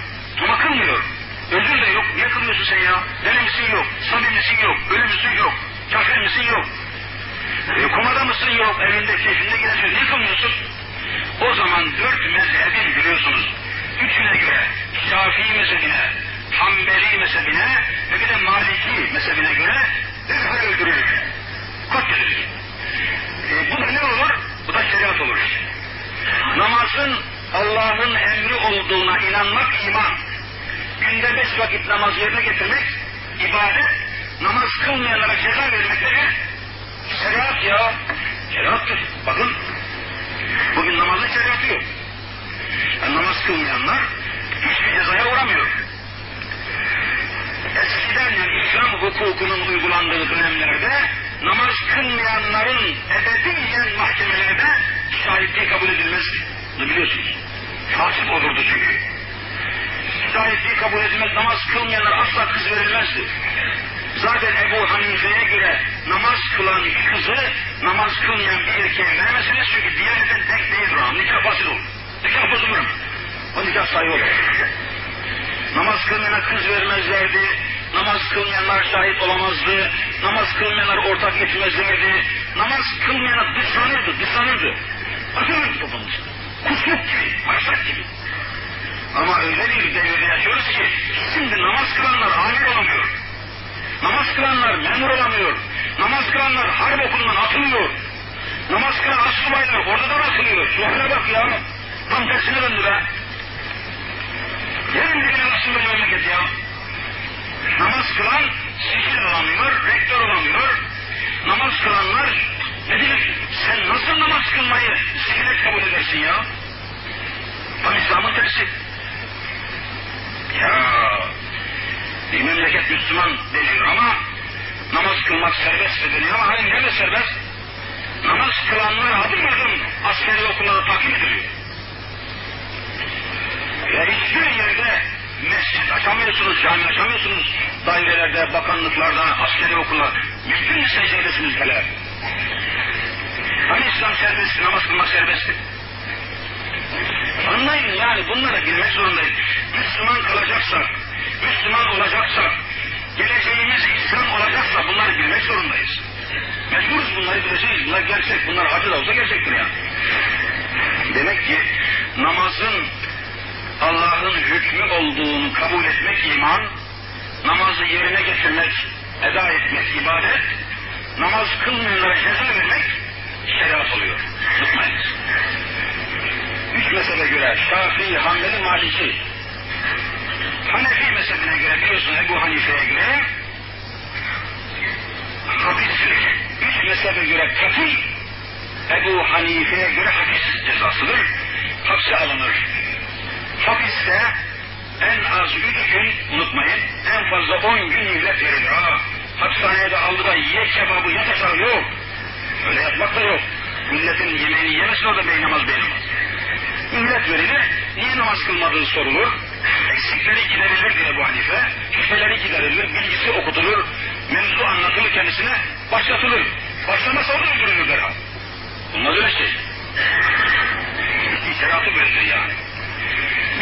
ama kılmıyor. Özür de yok. Niye kılmıyorsun sen ya? Deli misin yok? Samimi misin yok? Ölü müsün yok? Kafir rahat evinde keyfinde geziyor. Niye kılmıyorsun? O zaman dört mezhebin biliyorsunuz. Üçüne göre Şafii mezhebine, Hanbeli mezhebine ve bir de Maliki mezhebine göre derhal öldürülür. Katledilir. E, bu da ne olur? Bu da şeriat olur. Namazın Allah'ın emri olduğuna inanmak iman. Günde beş vakit namaz yerine getirmek ibadet. Namaz kılmayanlara ceza vermekleri şeriat ya. Şeriattır. Bakın bugün namazın şeriatı yok. Yani namaz kılmayanlar hiçbir cezaya uğramıyor. Eskiden yani İslam hukukunun uygulandığı dönemlerde namaz kılmayanların ebediyen mahkemelerde şahitliği kabul edilmezdi. Bunu biliyorsunuz. Fasık olurdu çünkü. Şahitliği kabul edilmez, namaz kılmayanlar asla kız verilmezdi. Zaten Ebu Hanife'ye göre namaz kılan kızı namaz kılmayan bir erkeğe veremezsiniz çünkü diğerinden denk değildir o. Nikah basit olur. Nikah bozulur. O nikah sayı olur. Namaz kılmayana kız vermezlerdi. Namaz kılmayanlar şahit olamazdı. Namaz kılmayanlar ortak etmezlerdi. Namaz kılmayana dışlanırdı, dışlanırdı. Atılırdı toplumun içinde. Kusmuk gibi, maşak gibi. Ama öyle bir devirde yaşıyoruz ki şimdi namaz kılanlar amir olamıyor. Namaz kılanlar memur olamıyor. Namaz kılanlar harp okulundan atılıyor. Namaz kılan asubaylar orada da atılıyor. Şu hale bak ya. Tam tersine döndü be. Yerin dibine nasıl bir memleket ya? Namaz kılan sihir olamıyor, rektör olamıyor. Namaz kılanlar ne demek? Sen nasıl namaz kılmayı zihnet kabul edersin ya? Tam İslam'ın tersi. Ya bir memleket Müslüman deniyor ama namaz kılmak serbest deniyor ama hani nerede serbest? Namaz kılanlar adım adım askeri okullarda takip ediliyor. Ve hiçbir yerde mescit açamıyorsunuz, cami açamıyorsunuz. Dairelerde, bakanlıklarda, askeri okullar. Mümkün mü secdedesiniz hele? Hani İslam serbest, namaz kılmak serbestti. Anlayın yani bunları bilmek zorundayız. Müslüman kalacaksak, Müslüman olacaksak, geleceğimiz İslam olacaksa bunları bilmek zorundayız. Mecburuz bunları bileceğiz. Bunlar gerçek. Bunlar acı da olsa gerçektir yani. Demek ki namazın Allah'ın hükmü olduğunu kabul etmek iman, namazı yerine getirmek, eda etmek ibadet, namaz kılmayanlara ceza vermek şeriat oluyor. Unutmayınız. Üç mezhebe göre Şafii, Hanbeli, Maliki. Hanefi mezhebine göre biliyorsun Ebu Hanife'ye göre hapistir. Üç mezhebe göre katil, Ebu Hanife'ye göre hapis cezasıdır. Hapse alınır. Hapiste en az üç gün unutmayın, en fazla on gün mühlet verilir. Ha, hapishaneye de aldı da ye kebabı yatacak yok. Öyle yapmak da yok. Milletin yemeğini yemesin orada bey namaz bey namaz. Mühlet verilir, niye namaz kılmadığı sorulur. Eksikleri giderilir diye bu Hanife, şüpheleri giderilir, bilgisi okutulur, mevzu anlatılır kendisine, başlatılır. Başlamasa o da öldürülür derhal. Olmaz öyle şey. İtiratı böyledir yani.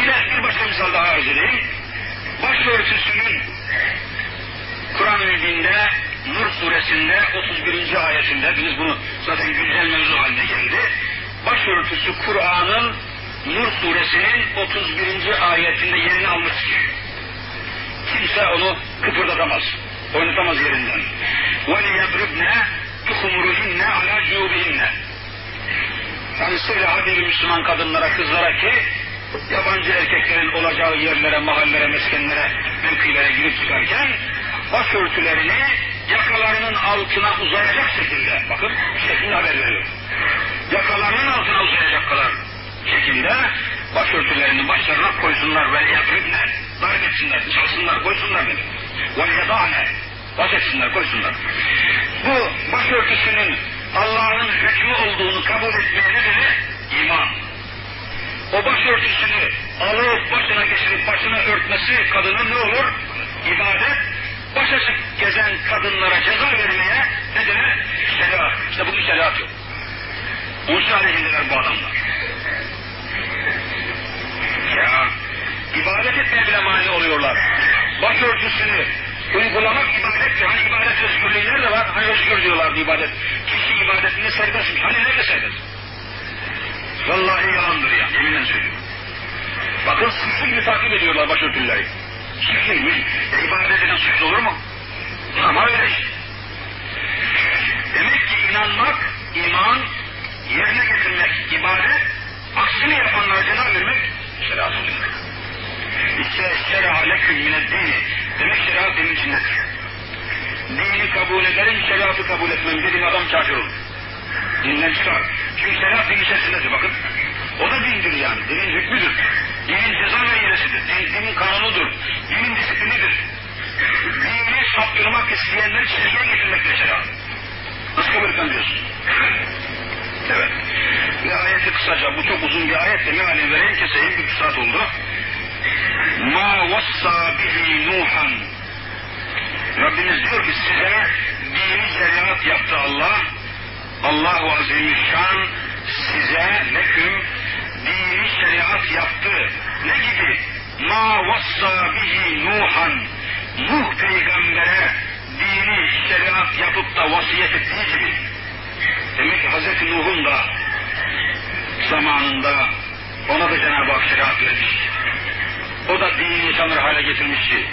Bir de bir başka misal daha arz edeyim. Başörtüsünün Kur'an-ı Mübin'de Nur suresinde 31. ayetinde biz bunu zaten güncel mevzu haline geldi. Başörtüsü Kur'an'ın Nur suresinin 31. ayetinde yerini almış. Kimse onu kıpırdatamaz. Oynatamaz yerinden. وَلِيَضْرِبْنَا تُخُمُرُهِنَّ عَلَى جُوبِهِنَّ Yani söyle hadi Müslüman kadınlara, kızlara ki yabancı erkeklerin olacağı yerlere, mahallere, meskenlere, mevkilere girip çıkarken başörtülerini yakalarının altına uzayacak şekilde, bakın şeklinde haber veriyor. Yakalarının altına uzayacak kadar şekilde başörtülerini başlarına koysunlar ve yakribne, darp etsinler, çalsınlar, koysunlar dedi. Ve yedane, baş etsinler, koysunlar. Bu başörtüsünün Allah'ın hükmü olduğunu kabul etmeye ne dedi? İman. O başörtüsünü alıp başına geçirip başına örtmesi kadının ne olur? İbadet. Baş açık gezen kadınlara ceza vermeye ne denir? Şeriat. İşte bugün şeriat yok. İçin aleyhindeler bu adamlar. Ya ibadet etmeye bile mani oluyorlar. Başörtüsünü uygulamak ibadettir. Hani ibadet özgürlüğü nerede var? Hani özgür diyorlardı ibadet. Kişi ibadetinde serbestmiş. Hani nerede serbest? Vallahi yalandır ya, yeminle söylüyorum. Bakın suçlu gibi takip ediyorlar başörtüleri. Suçluymuş, e, ibadet eden suçlu olur mu? Ama öyle işte. Demek ki inanmak, iman, yerine getirmek, ibadet, aksini yapanlara ceza vermek, şeriat demek. İşte şer'a leküm mineddini, demek şeriat benim içindedir. Dini kabul ederim, şeriatı kabul etmem dedim adam kafir olur. Dinden çıkar. Çünkü şeriat din içerisindedir bakın. O da dindir yani, dinin hükmüdür. Dinin ceza meyresidir, din, dinin kanunudur, dinin disiplinidir. Dini saptırmak isteyenleri çizgiye getirmektir şeriat. Nasıl kabul diyorsun? Evet. Ve ayeti kısaca, bu çok uzun bir ayet de mealini vereyim keseyim, bir saat oldu. Ma vassa bihi Nuhan. Rabbimiz diyor ki size dini şeriat yaptı Allah. Allahu Azimüşşan size leküm dini şeriat yaptı. Ne gibi? Ma vassa bihi Nuhan. Nuh peygambere dini şeriat yapıp da vasiyet ettiği gibi. Demek ki Hazreti Nuh'un da zamanında ona da Cenab-ı Hak şeriat vermiş. O da dini yaşanır hale getirmişti.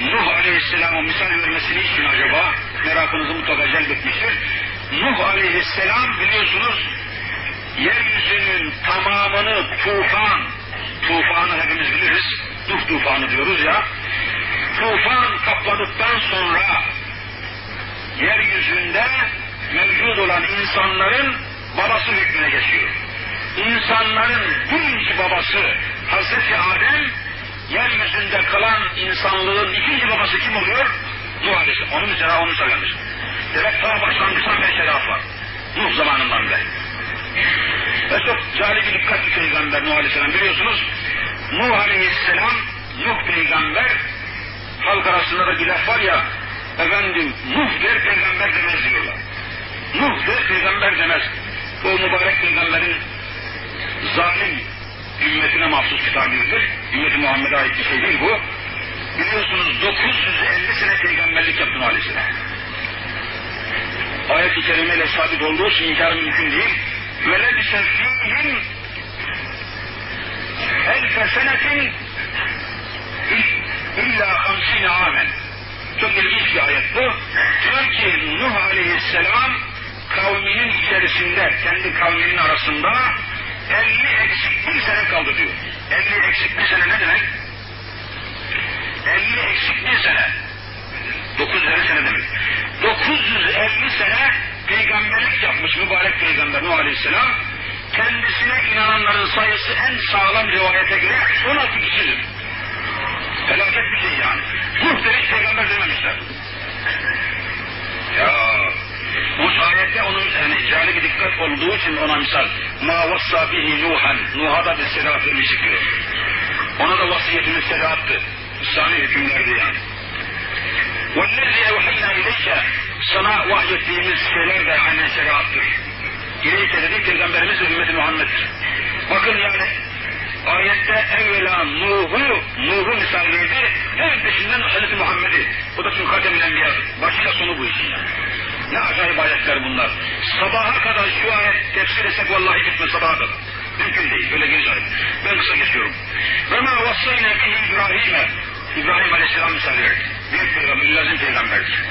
Nuh Aleyhisselam'a misal vermesini için acaba merakınızı mutlaka celbetmiştir. Nuh Aleyhisselam biliyorsunuz yeryüzünün tamamını tufan, tufanı hepimiz biliriz, Nuh tufanı diyoruz ya, tufan kapladıktan sonra yeryüzünde mevcut olan insanların babası hükmüne geçiyor. İnsanların birinci babası Hazreti Adem, yeryüzünde kalan insanlığın ikinci babası kim oluyor? Nuh Aleyhisselam. Onu mesela onu söylemiş. Demek ta başlangıçtan beri şeriat var. Nuh zamanından beri. Ve çok cali bir dikkatli peygamber Nuh Aleyhisselam biliyorsunuz. Nuh Aleyhisselam, Nuh peygamber, halk arasında da bir var ya, efendim Nuh der peygamber demez diyorlar. Nuh der peygamber demez. O mübarek peygamberin zalim ümmetine mahsus bir tabirdir. Ümmeti Muhammed'e ait bir şey değil bu. Biliyorsunuz 950 sene peygamberlik yaptı Aleyhisselam. Ayet-i kerimeyle sabit olduğu için inkar mümkün değil. Ve lebise fîhim elfe senetin illa hamsine amen. Çok ilginç bir ayet bu. Diyor ki Nuh Aleyhisselam kavminin içerisinde, kendi kavminin arasında 50 eksik bir sene kaldı diyor. 50 eksik bir sene ne demek? 50 eksik bir sene. 950 sene demek. 950 sene peygamberlik yapmış mübarek peygamber Nuh Aleyhisselam. Kendisine inananların sayısı en sağlam rivayete göre 16 kişidir. Felaket bir şey yani. Nuh demiş peygamber dememişler. Ya bu ayette onun yani cani dikkat olduğu için ona misal ma vassa bihi Nuhan Nuh'a da bir selat vermiştik. Ona da vasiyetimiz selattı İslami hükümlerdi yani. وَالَّذِي اَوْحَيْنَا اِلَيْكَ Sana vahyettiğimiz şeyler de aynen şeriattır. İleyke dedi Peygamberimiz ve ümmeti Muhammed'dir. Bakın yani ayette evvela Nuh'u, Nuh'u misal verdi, hemen peşinden Hazreti Muhammed'i. Bu da çünkü Kadem-i Enbiya. Başıyla sonu bu işin yani. Ne acayip ayetler bunlar. Sabaha kadar şu ayet tefsir etsek vallahi bitmez sabaha kadar. Mümkün değil. Öyle geniş ayet. Ben kısa geçiyorum. Ve ma vassayna bihi İbrahim'e. İbrahim Aleyhisselam misal verdi. Büyük peygamber, lazım peygamberdir.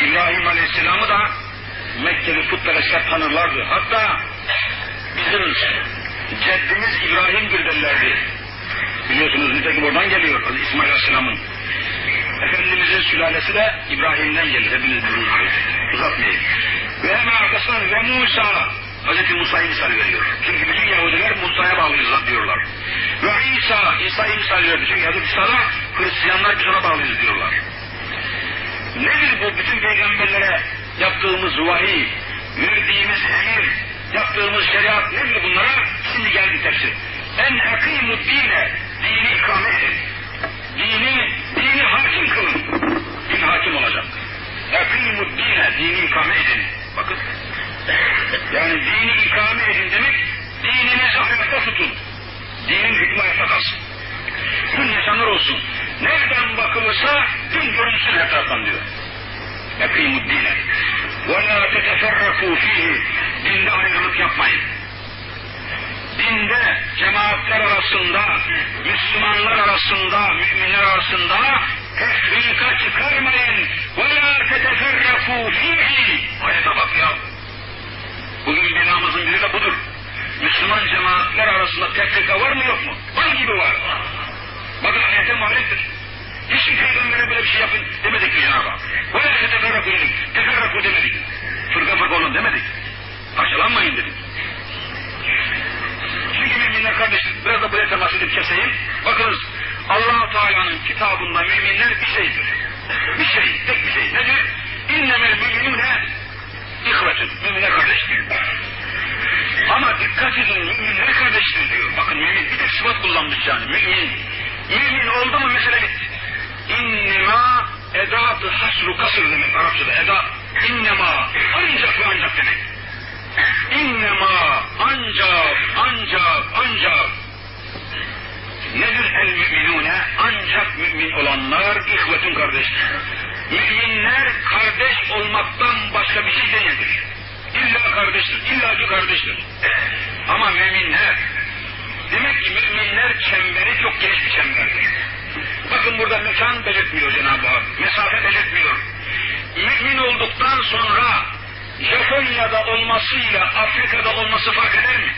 İbrahim Aleyhisselam'ı da Mekkeli putperestler tanırlardı. Hatta bizim ceddimiz İbrahim'dir derlerdi. Biliyorsunuz nitekim oradan geliyor İsmail Aleyhisselam'ın. Efendimizin sülalesi de İbrahim'den gelir. Hepiniz biliyorsunuz. Uzatmayayım. Ve hemen arkasından ve Musa Hz. Musa'yı misal veriyor. Çünkü bütün Yahudiler Musa'ya bağlıyız diyorlar. Ve İsa, İsa'yı misal veriyor. Hz. İsa'da Hristiyanlar biz ona bağlıyız diyorlar. Nedir bu bütün peygamberlere yaptığımız vahiy, verdiğimiz emir, yaptığımız şeriat nedir bunlara? Şimdi geldi tefsir. En akimu dine, dini ikame edin. Dini, dini hakim kılın. Din hakim olacak. Akimu dine, dini ikame edin. Bakın. Yani dini ikame edin demek, dininizi ayakta tutun. Dinin hükmü ayakta kalsın. Tüm insanlar olsun. Nereden bakılırsa tüm görünsün her diyor. Yakîmud dine. Ve la teteferrakû fîhî. Dinde ayrılık yapmayın. Dinde cemaatler arasında, Müslümanlar arasında, müminler arasında tefrika çıkarmayın. Ve la teteferrakû fîhî. Ayete bak ya. Bugün binamızın biri de budur. Müslüman cemaatler arasında tefrika var mı yok mu? Var gibi var. Bakın ayete muhalefettir. Hiçbir peygambere böyle bir şey yapın demedik mi Cenab-ı Hak? Böyle teferraku dedik. Teferraku demedik. Fırka fırka olun demedik. Parçalanmayın dedik. Çünkü müminler kardeşim, biraz da buraya temas edip keseyim. Bakınız, allah Teala'nın kitabında müminler bir şeydir. Bir şey, tek bir şey. Nedir? İnnemel müminune ihvetün. Müminler kardeştir. Ama dikkat edin, müminler kardeştir diyor. Bakın mümin, bir tek sıfat kullanmış yani. Mümin. Mümin oldu mu mesele bitti. İnnema edatı hasru kasır demek Arapçada. Eda, innema, ancak ve ancak demek. İnnema, ancak, ancak, ancak. Nedir el müminune? Ancak mümin olanlar ihvetun kardeştir. Müminler kardeş olmaktan başka bir şey değildir. İlla kardeştir, illa ki kardeştir. Ama müminler, demek ki müminler çemberi çok geniş bir çemberdir. Bakın burada mekan belirtmiyor Cenab-ı Hak, mesafe belirtmiyor. Mümin olduktan sonra Japonya'da olmasıyla Afrika'da olması fark eder mi?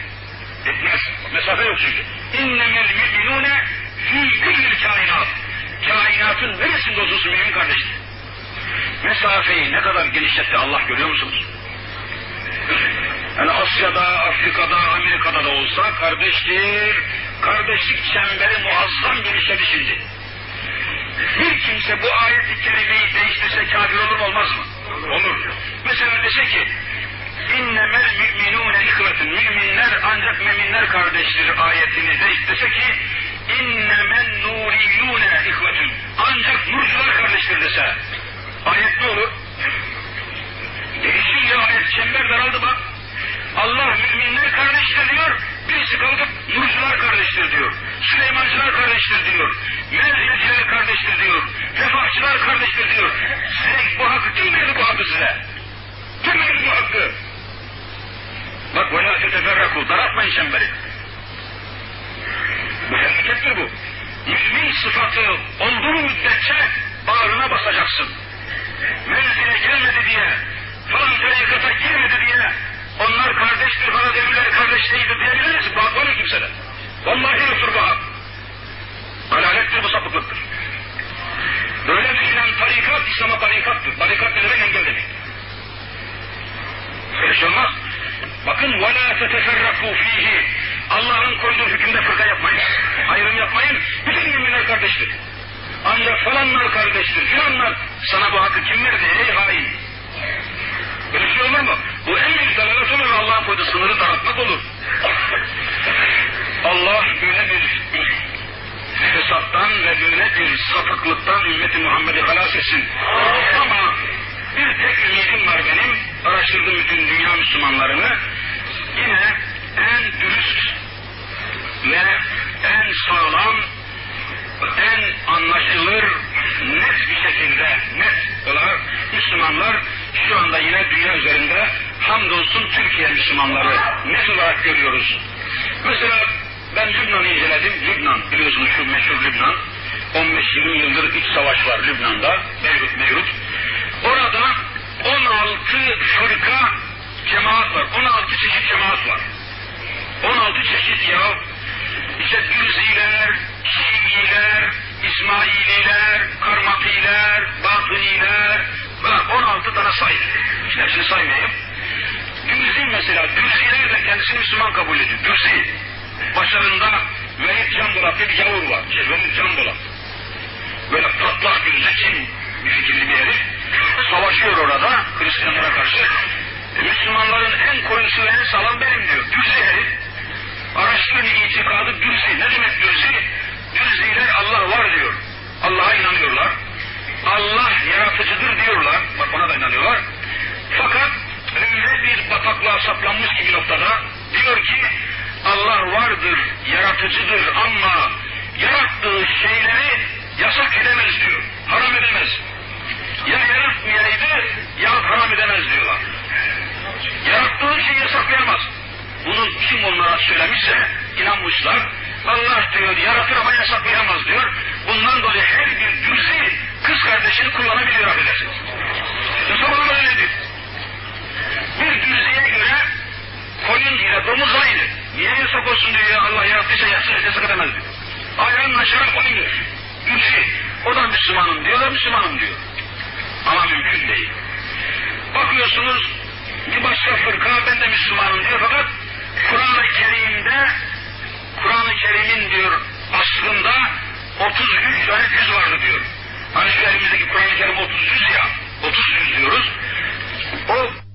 Etmez. Mesafe yok çünkü. İnnemel müminune fî küllül kainat. Kainatın neresinde olsun mümin kardeştir. Mesafeyi ne kadar genişletti Allah görüyor musunuz? Yani Asya'da, Afrika'da, Amerika'da da olsa kardeştir. Kardeşlik çemberi muazzam genişledi şimdi. Bir kimse bu ayet-i kerimeyi değiştirse kafir olur mu olmaz mı? Olur. Mesela dese ki İnnemel müminûne ihvetun. Müminler ancak müminler kardeştir ayetini değiştirse ki İnnemen nuriyyûne ihvetun. Ancak nurcular kardeştir dese. Ayet ne olur? Değişir ya ayet. Çember daraldı bak. Allah müminler kardeştir diyor. Birisi kalkıp nurcular kardeştir diyor. Süleymancılar kardeştir diyor. Menzilciler kardeştir diyor. Refahçılar kardeştir diyor. Size bu hakkı kim verdi bu hakkı size? Verdi bu hakkı? Bak ve la teteferraku. Daraltmayın çemberi. Bu felakettir bu. Mümin sıfatı olduğu müddetçe bağrına basacaksın Menzile gelmedi diye, falan tarikata girmedi diye, onlar kardeştir bana demirler kardeş değildir diyebilir misin? Bak var mı kimsede? Vallahi yoktur bu hak. Dalalettir bu sapıklıktır. Böyle düşünen tarikat İslam'a tarikattır. Tarikat ne demek engel demek. Öyle şey olmaz. Bakın وَلَا تَتَفَرَّقُوا ف۪يهِ Allah'ın koyduğu hükümde fırka yapmayın. Ayrım yapmayın. Bütün müminler kardeştir. Ancak falanlar kardeştir, filanlar. Sana bu hakkı kim verdi ey hain? Böyle şey olur mu? Bu en büyük dalalet olur Allah'ın koyduğu sınırı daraltmak olur. Allah böyle bir fesattan ve böyle bir sapıklıktan ümmeti Muhammed'i halas etsin. Ama bir tek ümidim var benim. Araştırdım bütün dünya Müslümanlarını. Yine en dürüst ve en sağlam, en anlaşılır, net bir şekilde, net olarak Müslümanlar şu anda yine dünya üzerinde hamdolsun Türkiye Müslümanları net olarak görüyoruz. Mesela ben Lübnan'ı inceledim. Lübnan biliyorsunuz şu meşhur Lübnan. 15-20 yıldır iç savaş var Lübnan'da. Beyrut, Beyrut. Orada 16 fırka cemaat var. 16 çeşit cemaat var. 16 çeşit ya. İşte Dürziler, Şiiler, İsmaililer, Karmatiler, Batıniler, bak 16 tane say. İşte hepsini saymayayım. Dürzi mesela, Dürziler de kendisini Müslüman kabul ediyor. Dürzi. Başlarında Velid Can Dolap diye bir gavur var. Şey, Velid Can Dolap. Böyle patlak bir zekin bir fikirli bir herif. Savaşıyor orada Hristiyanlara karşı. E, Müslümanların en koyusu ve en sağlam benim diyor. Dürzi herif. Araştırın itikadı dürzi. Ne demek dürzi? Dürziler Allah var diyor. Allah'a inanıyorlar. Allah yaratıcıdır diyorlar. Bak ona da inanıyorlar. Fakat öyle bir bataklığa saplanmış gibi noktada diyor ki Allah vardır, yaratıcıdır ama yarattığı şeyleri yasak edemez diyor. Haram edemez. Ya yaratmayaydı, ya haram edemez diyorlar. Yarattığı şeyi yasaklayamaz. Bunun kim onlara söylemişse inanmışlar. Allah diyor yaratır ama yasaklayamaz diyor. Bundan dolayı her bir cüzi kız kardeşini kullanabiliyor affedersiniz. Müslümanlar öyledir. Bir cüziye göre koyun ile domuz aynı. Niye yasak olsun diyor ya Allah yarattıysa yasak, yasak edemez diyor. Ayağının aşağı koyun Cüzi. O da Müslümanım diyor, o da Müslümanım diyor. Ama mümkün değil. Bakıyorsunuz bir başka fırka ben de Müslümanım diyor fakat Kur'an-ı Kerim'de Kur'an-ı Kerim'in diyor aslında 33 tane yüz vardı diyor. Hani şu elimizdeki Kur'an-ı Kerim 30 yüz ya 30 yüz diyoruz. O